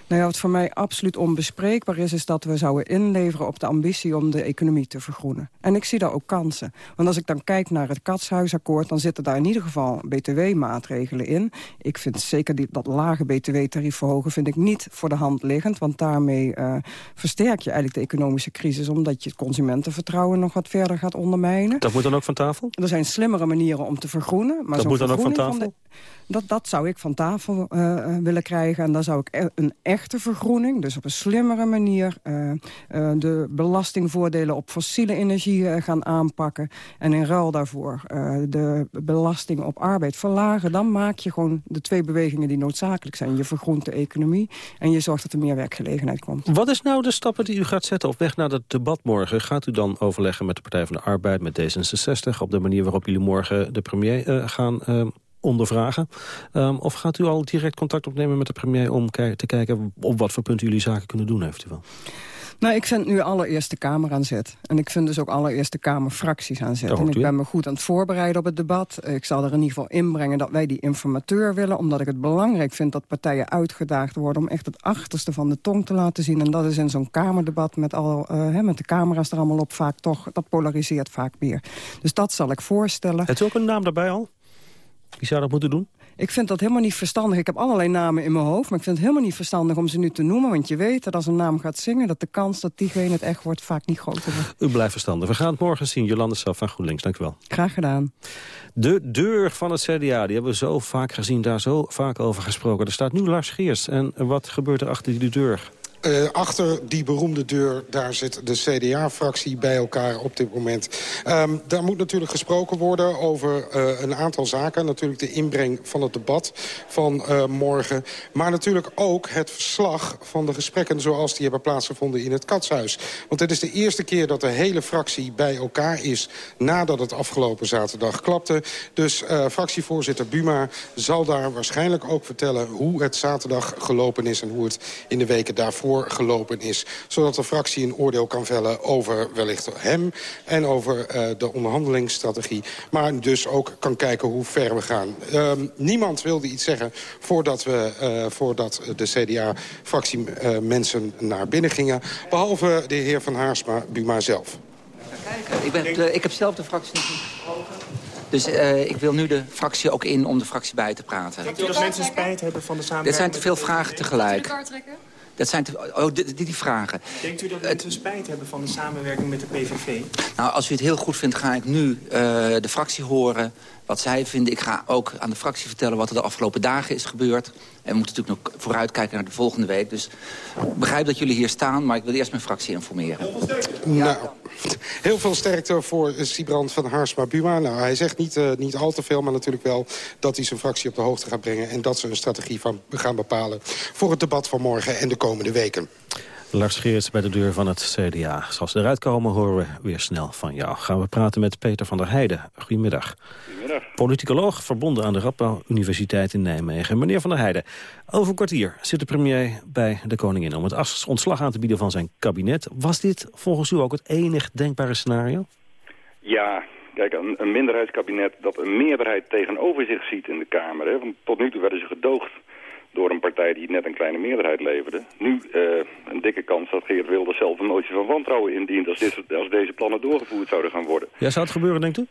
Nou ja, wat voor mij absoluut onbespreekbaar is... is dat we zouden inleveren op de ambitie om de economie te vergroenen. En ik zie daar ook kansen. Want als ik dan kijk naar het Katshuisakkoord... dan zitten daar in ieder geval btw-maatregelen in. Ik vind zeker die, dat lage btw-tarief verhogen... vind ik niet voor de hand liggend. Want daarmee uh, versterk je eigenlijk de economische crisis... omdat je het consumentenvertrouwen nog wat verder gaat ondermijnen. Dat moet dan ook van tafel? Er zijn slimmere manieren om te vergroenen. Maar dat moet dan ook van tafel? Van de, dat, dat zou ik van tafel uh, willen krijgen. En dan zou ik een echte vergroening, dus op een slimmere manier... Uh, uh, de belastingvoordelen op fossiele energie uh, gaan aanpakken... en in ruil daarvoor de belasting op arbeid verlagen... dan maak je gewoon de twee bewegingen die noodzakelijk zijn. Je vergroent de economie en je zorgt dat er meer werkgelegenheid komt. Wat is nou de stappen die u gaat zetten op weg naar het debat morgen? Gaat u dan overleggen met de Partij van de Arbeid, met D66... op de manier waarop jullie morgen de premier gaan ondervragen. Um, of gaat u al direct contact opnemen met de premier... om te kijken op wat voor punten jullie zaken kunnen doen eventueel? Nou, ik vind nu allereerst de Kamer aan zet. En ik vind dus ook allereerst de Kamerfracties aan zet. En ik ben me goed aan het voorbereiden op het debat. Ik zal er in ieder geval inbrengen dat wij die informateur willen... omdat ik het belangrijk vind dat partijen uitgedaagd worden... om echt het achterste van de tong te laten zien. En dat is in zo'n Kamerdebat met, al, uh, hè, met de camera's er allemaal op vaak toch... dat polariseert vaak meer. Dus dat zal ik voorstellen. Het is ook een naam daarbij al? Wie zou dat moeten doen? Ik vind dat helemaal niet verstandig. Ik heb allerlei namen in mijn hoofd, maar ik vind het helemaal niet verstandig om ze nu te noemen. Want je weet dat als een naam gaat zingen, dat de kans dat diegene het echt wordt vaak niet groter wordt. U blijft verstandig. We gaan het morgen zien. Jolande Self van GroenLinks, dank u wel. Graag gedaan. De deur van het CDA, die hebben we zo vaak gezien, daar zo vaak over gesproken. Er staat nu Lars Geers. En wat gebeurt er achter die deur? Uh, achter die beroemde deur, daar zit de CDA-fractie bij elkaar op dit moment. Um, daar moet natuurlijk gesproken worden over uh, een aantal zaken. Natuurlijk de inbreng van het debat van uh, morgen. Maar natuurlijk ook het verslag van de gesprekken zoals die hebben plaatsgevonden in het Katshuis. Want het is de eerste keer dat de hele fractie bij elkaar is... nadat het afgelopen zaterdag klapte. Dus fractievoorzitter Buma zal daar waarschijnlijk ook vertellen... hoe het zaterdag gelopen is en hoe het in de weken daarvoor gelopen is. Zodat de fractie een oordeel kan vellen over wellicht hem... en over uh, de onderhandelingsstrategie. Maar dus ook kan kijken hoe ver we gaan. Uh, niemand wilde iets zeggen voordat, we, uh, voordat de CDA-fractie uh, mensen naar binnen gingen. Behalve de heer Van Haarsma, Buma zelf. Ik, ben, ik heb zelf de fractie niet gesproken. Dus uh, ik wil nu de fractie ook in om de fractie bij te praten. Denkt u dat mensen spijt hebben van de samenwerking? Dit zijn te veel vragen tegelijk. Dat zijn te, oh, die, die, vragen. Denkt u dat mensen spijt hebben van de samenwerking met de PVV? Nou, als u het heel goed vindt, ga ik nu uh, de fractie horen wat zij vinden. Ik ga ook aan de fractie vertellen wat er de afgelopen dagen is gebeurd. En we moeten natuurlijk nog vooruitkijken naar de volgende week. Dus ik begrijp dat jullie hier staan, maar ik wil eerst mijn fractie informeren. Nou, heel veel sterkte voor Sibrand van Haarsma-Buma. Nou, hij zegt niet, uh, niet al te veel, maar natuurlijk wel dat hij zijn fractie op de hoogte gaat brengen... en dat ze een strategie van gaan bepalen voor het debat van morgen en de komende weken. Lars Geerts bij de deur van het CDA. Zoals ze eruit komen horen we weer snel van jou. Gaan we praten met Peter van der Heijden. Goedemiddag. Goedemiddag. Politicoloog verbonden aan de Radboud Universiteit in Nijmegen. Meneer van der Heijden, over een kwartier zit de premier bij de koningin... om het ontslag aan te bieden van zijn kabinet. Was dit volgens u ook het enig denkbare scenario? Ja, Kijk, een, minderheidskabinet dat een meerderheid tegenover zich ziet in de Kamer. Hè, want tot nu toe werden ze gedoogd door een partij die net een kleine meerderheid leverde. Nu uh, een dikke kans dat Geert Wilders zelf een motie van wantrouwen indient... Als, dit, als deze plannen doorgevoerd zouden gaan worden. Ja, zou het gebeuren, denkt u?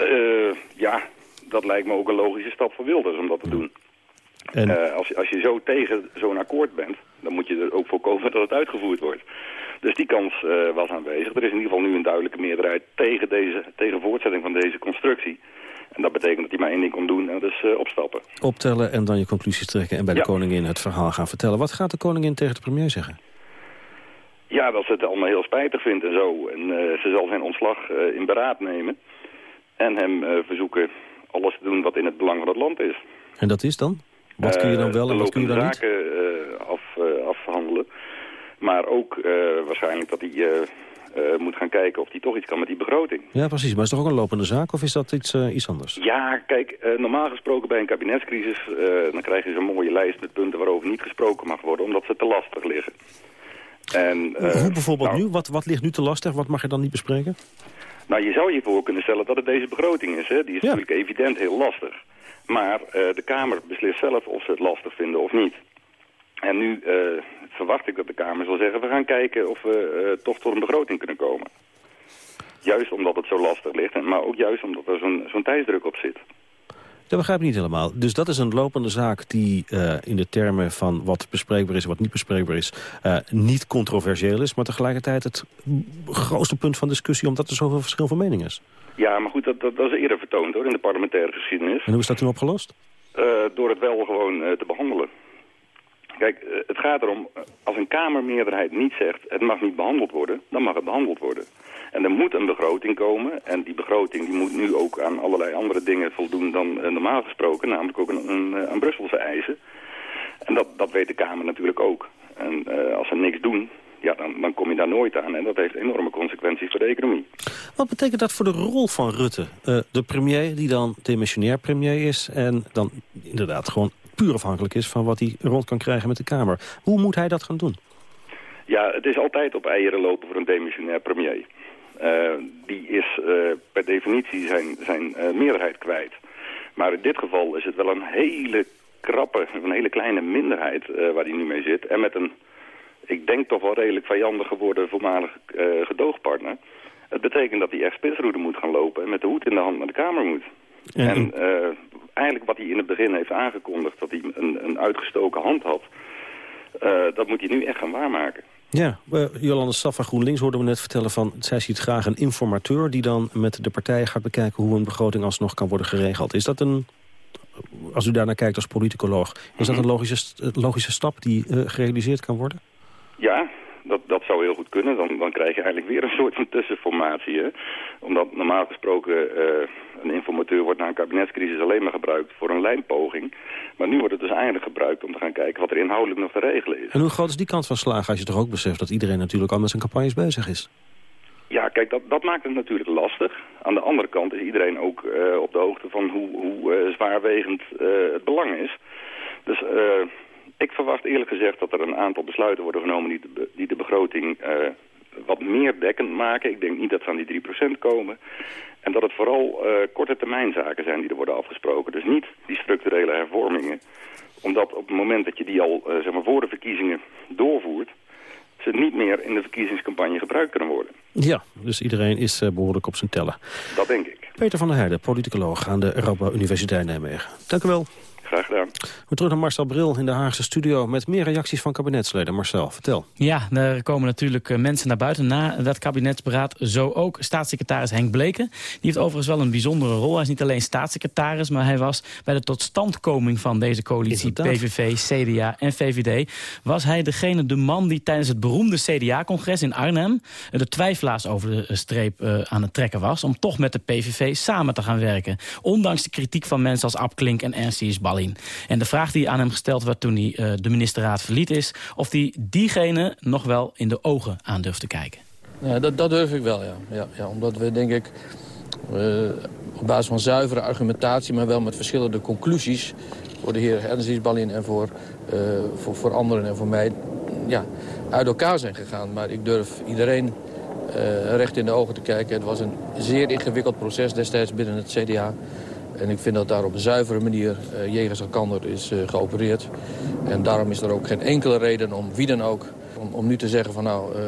Uh, ja, dat lijkt me ook een logische stap voor Wilders om dat te doen. En... Uh, als, als je zo tegen zo'n akkoord bent, dan moet je er ook voorkomen dat het uitgevoerd wordt. Dus die kans was aanwezig. Er is in ieder geval nu een duidelijke meerderheid tegen, deze, tegen voortzetting van deze constructie. En dat betekent dat hij maar één ding kon doen, en dat is uh, opstappen. Optellen en dan je conclusies trekken en bij ja. de koningin het verhaal gaan vertellen. Wat gaat de koningin tegen de premier zeggen? Ja, dat ze het allemaal heel spijtig vindt en zo. En uh, ze zal zijn ontslag uh, in beraad nemen. En hem verzoeken alles te doen wat in het belang van het land is. En dat is dan? Wat kun je dan wel en wat kun je dan niet? zaken af, afhandelen. Maar ook waarschijnlijk dat hij uh, moet gaan kijken of hij toch iets kan met die begroting. Ja, precies. Maar is toch ook een lopende zaak of is dat iets, uh, iets anders? Ja, kijk, uh, normaal gesproken bij een kabinetscrisis... dan krijg je zo'n mooie lijst met punten waarover niet gesproken mag worden... omdat ze te lastig liggen. En, Hoe bijvoorbeeld nou, nu? Wat, wat ligt nu te lastig? Wat mag je dan niet bespreken? Nou, je zou je voor kunnen stellen dat het deze begroting is. Hè? Die is ja. natuurlijk evident heel lastig. Maar de Kamer beslist zelf of ze het lastig vinden of niet. En nu verwacht ik dat de Kamer zal zeggen... we gaan kijken of we uh, toch tot een begroting kunnen komen. Juist omdat het zo lastig ligt, en, maar ook juist omdat er zo'n tijdsdruk op zit. Dat begrijp ik niet helemaal. Dus dat is een lopende zaak die uh, in de termen van wat bespreekbaar is en wat niet bespreekbaar is... Uh, niet controversieel is, maar tegelijkertijd het grootste punt van discussie... omdat er zoveel verschil van mening is. Ja, maar goed, dat, dat, dat is eerder vertoond hoor, in de parlementaire geschiedenis. En hoe is dat toen opgelost? Uh, door het wel gewoon te behandelen. Kijk, het gaat erom, als een Kamermeerderheid niet zegt... het mag niet behandeld worden, dan mag het behandeld worden. En er moet een begroting komen. En die begroting die moet nu ook aan allerlei andere dingen voldoen dan normaal gesproken. Namelijk ook een, een, aan Brusselse eisen. En dat, dat weet de Kamer natuurlijk ook. En als ze niks doen, ja, dan, dan kom je daar nooit aan. En dat heeft enorme consequenties voor de economie. Wat betekent dat voor de rol van Rutte? De premier die dan demissionair premier is... en dan inderdaad gewoon puur afhankelijk is van wat hij rond kan krijgen met de Kamer. Hoe moet hij dat gaan doen? Ja, het is altijd op eieren lopen voor een demissionair premier. Uh, die is uh, per definitie zijn, zijn uh, meerderheid kwijt. Maar in dit geval is het wel een hele krappe, een hele kleine minderheid waar hij nu mee zit. En met een, ik denk toch wel redelijk vijandig geworden voormalig gedoogpartner. Het betekent dat hij echt spitsroede moet gaan lopen en met de hoed in de hand naar de Kamer moet. En, en eigenlijk wat hij in het begin heeft aangekondigd, dat hij een, een uitgestoken hand had, uh, dat moet hij nu echt gaan waarmaken. Ja, uh, Jolande Saf van GroenLinks hoorden we net vertellen van... zij ziet graag een informateur die dan met de partijen gaat bekijken... hoe een begroting alsnog kan worden geregeld. Is dat een, als u daarnaar kijkt als politicoloog... is dat een logische, logische stap die uh, gerealiseerd kan worden? Ja, dat, dat zou heel goed kunnen. Dan, dan krijg je eigenlijk weer een (laughs) soort van tussenformatie. Hè? Omdat normaal gesproken uh, een informateur wordt na een kabinetscrisis alleen maar gebruikt voor een lijnpoging. Maar nu wordt het dus eindelijk gebruikt om te gaan kijken wat er inhoudelijk nog te regelen is. En hoe groot is die kans van slagen als je toch ook beseft dat iedereen natuurlijk al met zijn campagnes bezig is? Ja, kijk, dat, dat maakt het natuurlijk lastig. Aan de andere kant is iedereen ook uh, op de hoogte van hoe, hoe uh, zwaarwegend het belang is. Dus ik verwacht eerlijk gezegd dat er een aantal besluiten worden genomen die de, die de begroting uh, wat meer dekkend maken. Ik denk niet dat ze aan die 3% komen. En dat het vooral uh, korte termijn zaken zijn die er worden afgesproken. Dus niet die structurele hervormingen. Omdat op het moment dat je die al uh, zeg maar voor de verkiezingen doorvoert... ze niet meer in de verkiezingscampagne gebruikt kunnen worden. Ja, dus iedereen is behoorlijk op zijn tellen. Dat denk ik. Peter van der Heijden, politicoloog aan de Europa Universiteit Nijmegen. Dank u wel. Graag gedaan. We terug naar Marcel Bril in de Haagse studio... met meer reacties van kabinetsleden. Marcel, vertel. Ja, er komen natuurlijk eh, mensen naar buiten na dat kabinetsberaad. Zo ook staatssecretaris Henk Bleken. Die heeft overigens wel een bijzondere rol. Hij is niet alleen staatssecretaris... maar hij was bij de totstandkoming van deze coalitie... Inderdaad. PVV, CDA en VVD... was hij degene, de man die tijdens het beroemde CDA-congres in Arnhem... de twijfelaars over de streep uh, aan het trekken was... om toch met de PVV samen te gaan werken. Ondanks de kritiek van mensen als Ab Klink en Ernst En de vraag die aan hem gesteld werd toen hij uh, de ministerraad verliet is... of hij diegene nog wel in de ogen aan durft te kijken. Dat, dat durf ik wel, ja. ja, ja omdat we denk ik uh, op basis van zuivere argumentatie... maar wel met verschillende conclusies... voor de heer Ernst Ballin en voor, uh, voor, voor anderen en voor mij... Ja, uit elkaar zijn gegaan. Maar ik durf iedereen recht in de ogen te kijken. Het was een zeer ingewikkeld proces destijds binnen het CDA... En ik vind dat daar op een zuivere manier uh, jegers elkander is uh, geopereerd. En daarom is er ook geen enkele reden om wie dan ook... om, om nu te zeggen van nou, uh,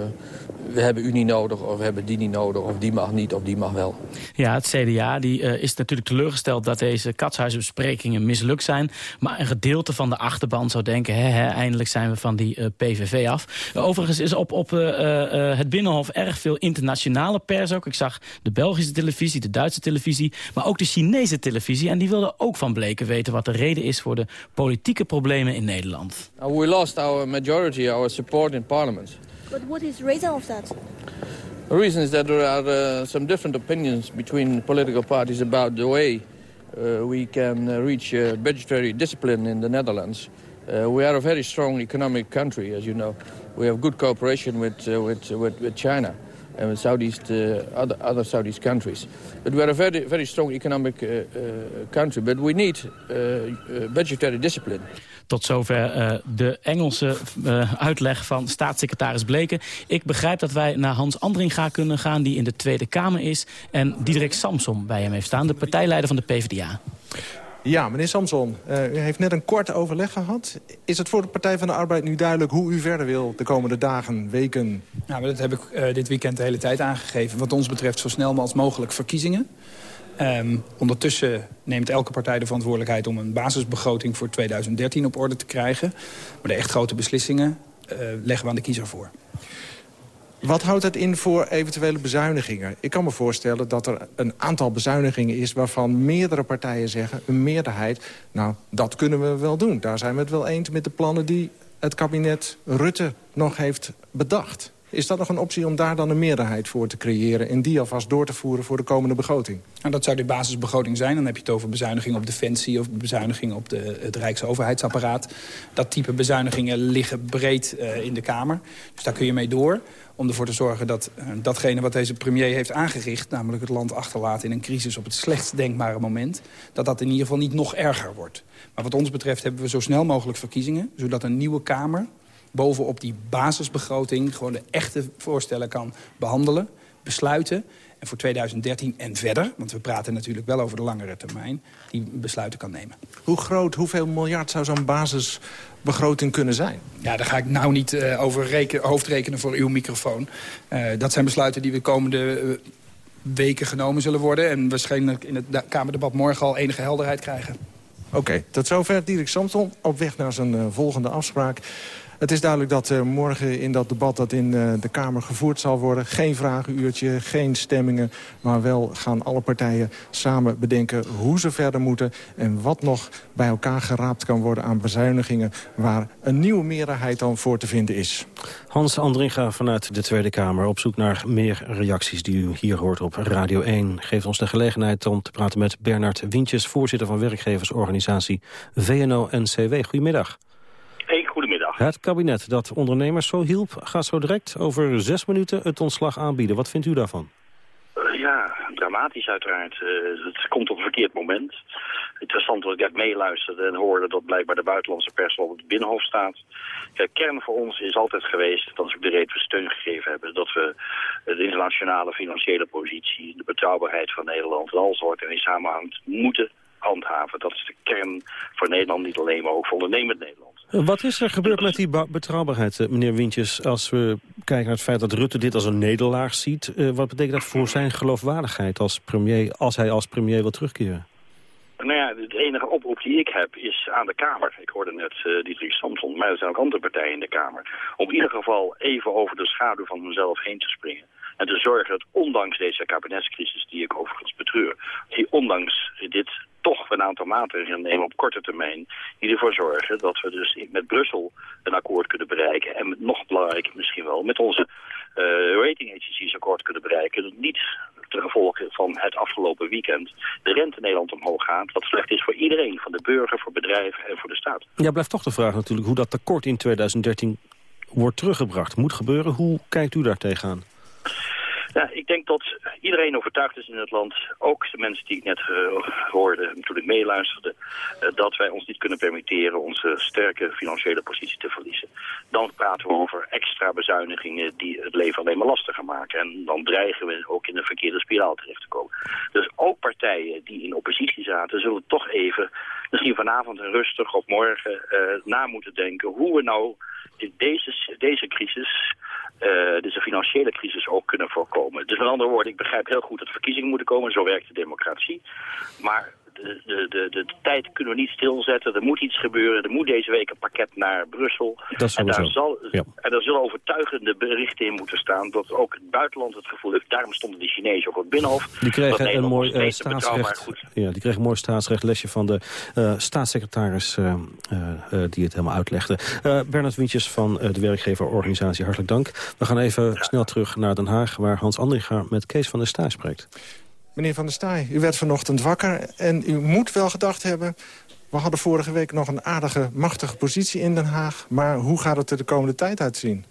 we hebben u niet nodig of we hebben die niet nodig... of die mag niet of die mag wel. Ja, het CDA die, uh, is natuurlijk teleurgesteld dat deze katshuizenbesprekingen mislukt zijn. Maar een gedeelte van de achterban zou denken... Hè, hè, eindelijk zijn we van die uh, PVV af. overigens is op, op het Binnenhof erg veel internationale pers ook. Ik zag de Belgische televisie, de Duitse televisie... maar ook de Chinese televisie. En die wilden ook van Bleken weten wat de reden is... voor de politieke problemen in Nederland. Now we lost our majority, our support in parliament. But what is the reason of that? The reason is that there are uh, some different opinions between political parties about the way uh, we can uh, reach uh, budgetary discipline in the Netherlands. Uh, we are a very strong economic country, as you know. We have good cooperation with, uh, with, with, with, China and with Southeast, other, other Southeast countries. But we are a very, very strong economic country, but we need budgetary discipline. Tot zover uh, de Engelse uh, uitleg van staatssecretaris Bleken. Ik begrijp dat wij naar Hans Andringa kunnen gaan, die in de Tweede Kamer is. En Diederik Samsom bij hem heeft staan, de partijleider van de PvdA. Ja, meneer Samson, uh, u heeft net een kort overleg gehad. Is het voor de Partij van de Arbeid nu duidelijk hoe u verder wil de komende dagen, weken? Nou, dat heb ik uh, dit weekend de hele tijd aangegeven. Wat ons betreft zo snel als mogelijk verkiezingen. Um, ondertussen neemt elke partij de verantwoordelijkheid om een basisbegroting voor 2013 op orde te krijgen. Maar de echt grote beslissingen uh, leggen we aan de kiezer voor. Wat houdt dat in voor eventuele bezuinigingen? Ik kan me voorstellen dat er een aantal bezuinigingen is... waarvan meerdere partijen zeggen, een meerderheid... nou, dat kunnen we wel doen. Daar zijn we het wel eens met de plannen die het kabinet Rutte nog heeft bedacht. Is dat nog een optie om daar dan een meerderheid voor te creëren... en die alvast door te voeren voor de komende begroting? Nou, dat zou de basisbegroting zijn. Dan heb je het over bezuinigingen op defensie... of bezuinigingen op de, het Rijksoverheidsapparaat. Dat type bezuinigingen liggen breed uh, in de Kamer. Dus daar kun je mee door om ervoor te zorgen dat uh, datgene wat deze premier heeft aangericht... namelijk het land achterlaten in een crisis op het slechtst denkbare moment... dat dat in ieder geval niet nog erger wordt. Maar wat ons betreft hebben we zo snel mogelijk verkiezingen... zodat een nieuwe Kamer bovenop die basisbegroting... gewoon de echte voorstellen kan behandelen, besluiten... en voor 2013 en verder, want we praten natuurlijk wel over de langere termijn... die besluiten kan nemen. Hoe groot, hoeveel miljard zou zo'n basisbegroting kunnen zijn? Ja, daar ga ik nou niet uh, over reken, hoofdrekenen voor uw microfoon. Uh, dat zijn besluiten die we komende... Uh, weken genomen zullen worden... en waarschijnlijk in het Kamerdebat morgen al enige helderheid krijgen. Oké, okay, tot zover Dirk Samson op weg naar zijn volgende afspraak. Het is duidelijk dat uh, morgen in dat debat dat in uh, de Kamer gevoerd zal worden... geen vragenuurtje, geen stemmingen... maar wel gaan alle partijen samen bedenken hoe ze verder moeten... en wat nog bij elkaar geraapt kan worden aan bezuinigingen... waar een nieuwe meerderheid dan voor te vinden is. Hans Andringa vanuit de Tweede Kamer op zoek naar meer reacties... die u hier hoort op Radio 1. Geeft ons de gelegenheid om te praten met Bernard Wientjes... voorzitter van werkgeversorganisatie VNO-NCW. Goedemiddag. Het kabinet dat ondernemers zo hielp... gaat zo direct over zes minuten het ontslag aanbieden. Wat vindt u daarvan? Uh, ja, dramatisch uiteraard. Uh, het komt op een verkeerd moment. Interessant dat ik net meeluisterde en hoorde dat blijkbaar de buitenlandse pers op het binnenhof staat. De kern voor ons is altijd geweest, dat is ook de reden we steun gegeven hebben, dat we de internationale financiële positie, de betrouwbaarheid van Nederland en al soorten in samenhang moeten handhaven. Dat is de kern voor Nederland, niet alleen, maar ook voor ondernemend Nederland. Wat is er gebeurd met die betrouwbaarheid, eh, meneer Wintjes... als we kijken naar het feit dat Rutte dit als een nederlaag ziet? Uh, wat betekent dat voor zijn geloofwaardigheid als premier... als hij als premier wil terugkeren? Nou ja, de enige oproep die ik heb is aan de Kamer. Ik hoorde net uh, Dietrich Samson, maar er zijn ook andere partijen in de Kamer. Om in ieder geval even over de schaduw van mezelf heen te springen. En te zorgen dat ondanks deze kabinetscrisis, die ik overigens betreur... die ondanks dit toch een aantal maatregelen nemen op korte termijn... die ervoor zorgen dat we dus met Brussel een akkoord kunnen bereiken. En nog belangrijker misschien wel, met onze uh, rating agencies akkoord kunnen bereiken. Dat niet ten gevolge van het afgelopen weekend de rente in Nederland omhoog gaat. Wat slecht is voor iedereen, van de burger, voor bedrijven en voor de staat. Ja, blijft toch de vraag natuurlijk hoe dat tekort in 2013 wordt teruggebracht. Moet gebeuren. Hoe kijkt u daar tegenaan? Ja, ik denk dat iedereen overtuigd is in het land, ook de mensen die ik net uh, hoorde toen ik meeluisterde, uh, dat wij ons niet kunnen permitteren onze sterke financiële positie te verliezen. Dan praten we over extra bezuinigingen die het leven alleen maar lastiger maken. En dan dreigen we ook in een verkeerde spiraal terecht te komen. Dus ook partijen die in oppositie zaten, zullen toch even, misschien vanavond en rustig of morgen, uh, na moeten denken hoe we nou in deze, deze crisis financiële crisis ook kunnen voorkomen. Dus met andere woorden, ik begrijp heel goed dat verkiezingen moeten komen. Zo werkt de democratie. Maar de, de, de, tijd kunnen we niet stilzetten. Er moet iets gebeuren. Er moet deze week een pakket naar Brussel. Dat en, daar zal, ja. en daar zullen overtuigende berichten in moeten staan... dat ook het buitenland het gevoel heeft... daarom stonden de Chinezen ook op het Binnenhof... Die kregen een mooi uh, staatsrecht, ja, die kregen een mooi staatsrechtlesje van de uh, staatssecretaris... Uh, die het helemaal uitlegde. Bernard Wientjes van de werkgeverorganisatie, hartelijk dank. We gaan even ja. snel terug naar Den Haag... waar Hans Andringa met Kees van der Staaij spreekt. Meneer Van der Staaij, u werd vanochtend wakker en u moet wel gedacht hebben... we hadden vorige week nog een aardige, machtige positie in Den Haag... maar hoe gaat het er de komende tijd uitzien?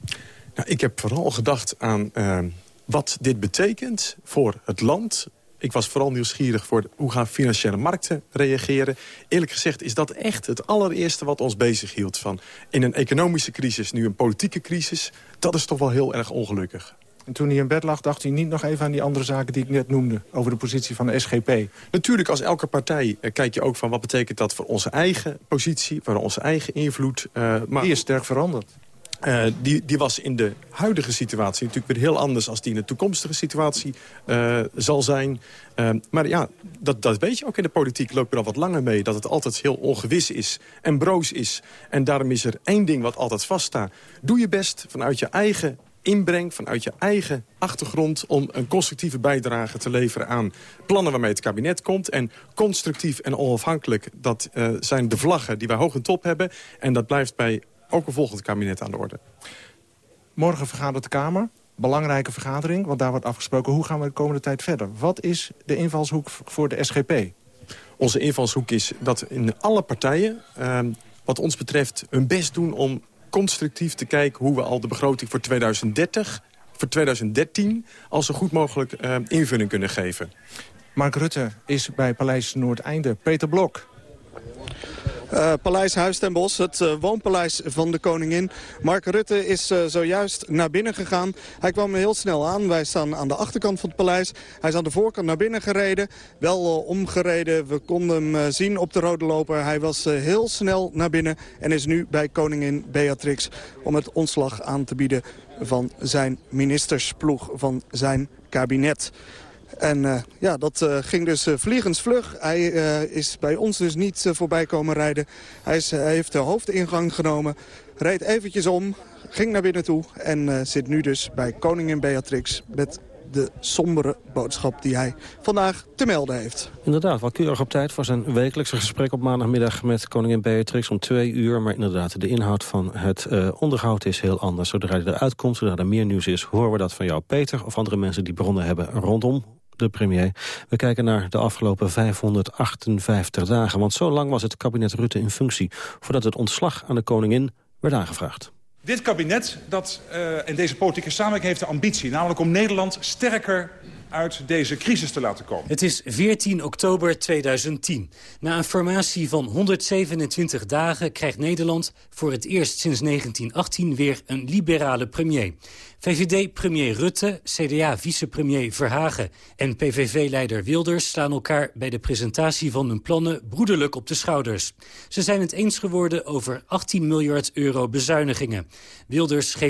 Nou, ik heb vooral gedacht aan uh, wat dit betekent voor het land... Ik was vooral nieuwsgierig voor hoe gaan financiële markten reageren. Eerlijk gezegd is dat echt het allereerste wat ons bezig hield. Van in een economische crisis, nu een politieke crisis. Dat is toch wel heel erg ongelukkig. En toen hij in bed lag, dacht hij niet nog even aan die andere zaken die ik net noemde. Over de positie van de SGP. Natuurlijk, als elke partij uh, kijk je ook van wat betekent dat voor onze eigen positie. Voor onze eigen invloed. Uh, maar, die is sterk veranderd. Uh, die, die was in de huidige situatie natuurlijk weer heel anders... als die in de toekomstige situatie uh, zal zijn. Uh, maar ja, dat, dat weet je ook in de politiek. Loop je al wat langer mee. Dat het altijd heel ongewis is en broos is. En daarom is er één ding wat altijd vaststaat. Doe je best vanuit je eigen inbreng vanuit je eigen achtergrond... om een constructieve bijdrage te leveren aan plannen waarmee het kabinet komt. En constructief en onafhankelijk, dat uh, zijn de vlaggen die wij hoog en top hebben. En dat blijft bij ook een volgend kabinet aan de orde. Morgen vergadert de Kamer. Belangrijke vergadering, want daar wordt afgesproken... hoe gaan we de komende tijd verder? Wat is de invalshoek voor de SGP? Onze invalshoek is dat in alle partijen... Uh, wat ons betreft hun best doen om constructief te kijken... hoe we al de begroting voor 2030, voor 2013... al zo goed mogelijk uh, invulling kunnen geven. Mark Rutte is bij Paleis Noordeinde. Peter Blok. Uh, Paleis Huis ten Bosch, het uh, woonpaleis van de koningin. Mark Rutte is uh, zojuist naar binnen gegaan. Hij kwam heel snel aan. Wij staan aan de achterkant van het paleis. Hij is aan de voorkant naar binnen gereden. Wel omgereden. We konden hem zien op de rode loper. Hij was heel snel naar binnen en is nu bij koningin Beatrix... om het ontslag aan te bieden van zijn ministersploeg, van zijn kabinet. En uh, ja, dat uh, ging dus uh, vliegensvlug. Hij is bij ons dus niet voorbij komen rijden. Hij, is, heeft de hoofdingang genomen reed eventjes om, ging naar binnen toe... en zit nu dus bij koningin Beatrix met de sombere boodschap die hij vandaag te melden heeft. Inderdaad, wel keurig op tijd voor zijn wekelijkse gesprek op maandagmiddag met koningin Beatrix om twee uur. Maar inderdaad, de inhoud van het uh, onderhoud is heel anders. Zodra hij eruit komt, zodra er meer nieuws is, horen we dat van jou, Peter, of andere mensen die bronnen hebben rondom de premier. We kijken naar de afgelopen 558 dagen, want zo lang was het kabinet Rutte in functie voordat het ontslag aan de koningin werd aangevraagd. Dit kabinet dat, uh, en deze politieke samenwerking heeft de ambitie... namelijk om Nederland sterker uit deze crisis te laten komen. Het is 14 oktober 2010. Na een formatie van 127 dagen krijgt Nederland voor het eerst sinds 1918 weer een liberale premier. VVD-premier Rutte, CDA-vicepremier Verhagen en PVV-leider Wilders slaan elkaar bij de presentatie van hun plannen broederlijk op de schouders. Ze zijn het eens geworden over 18 miljard euro bezuinigingen. Wilders geeft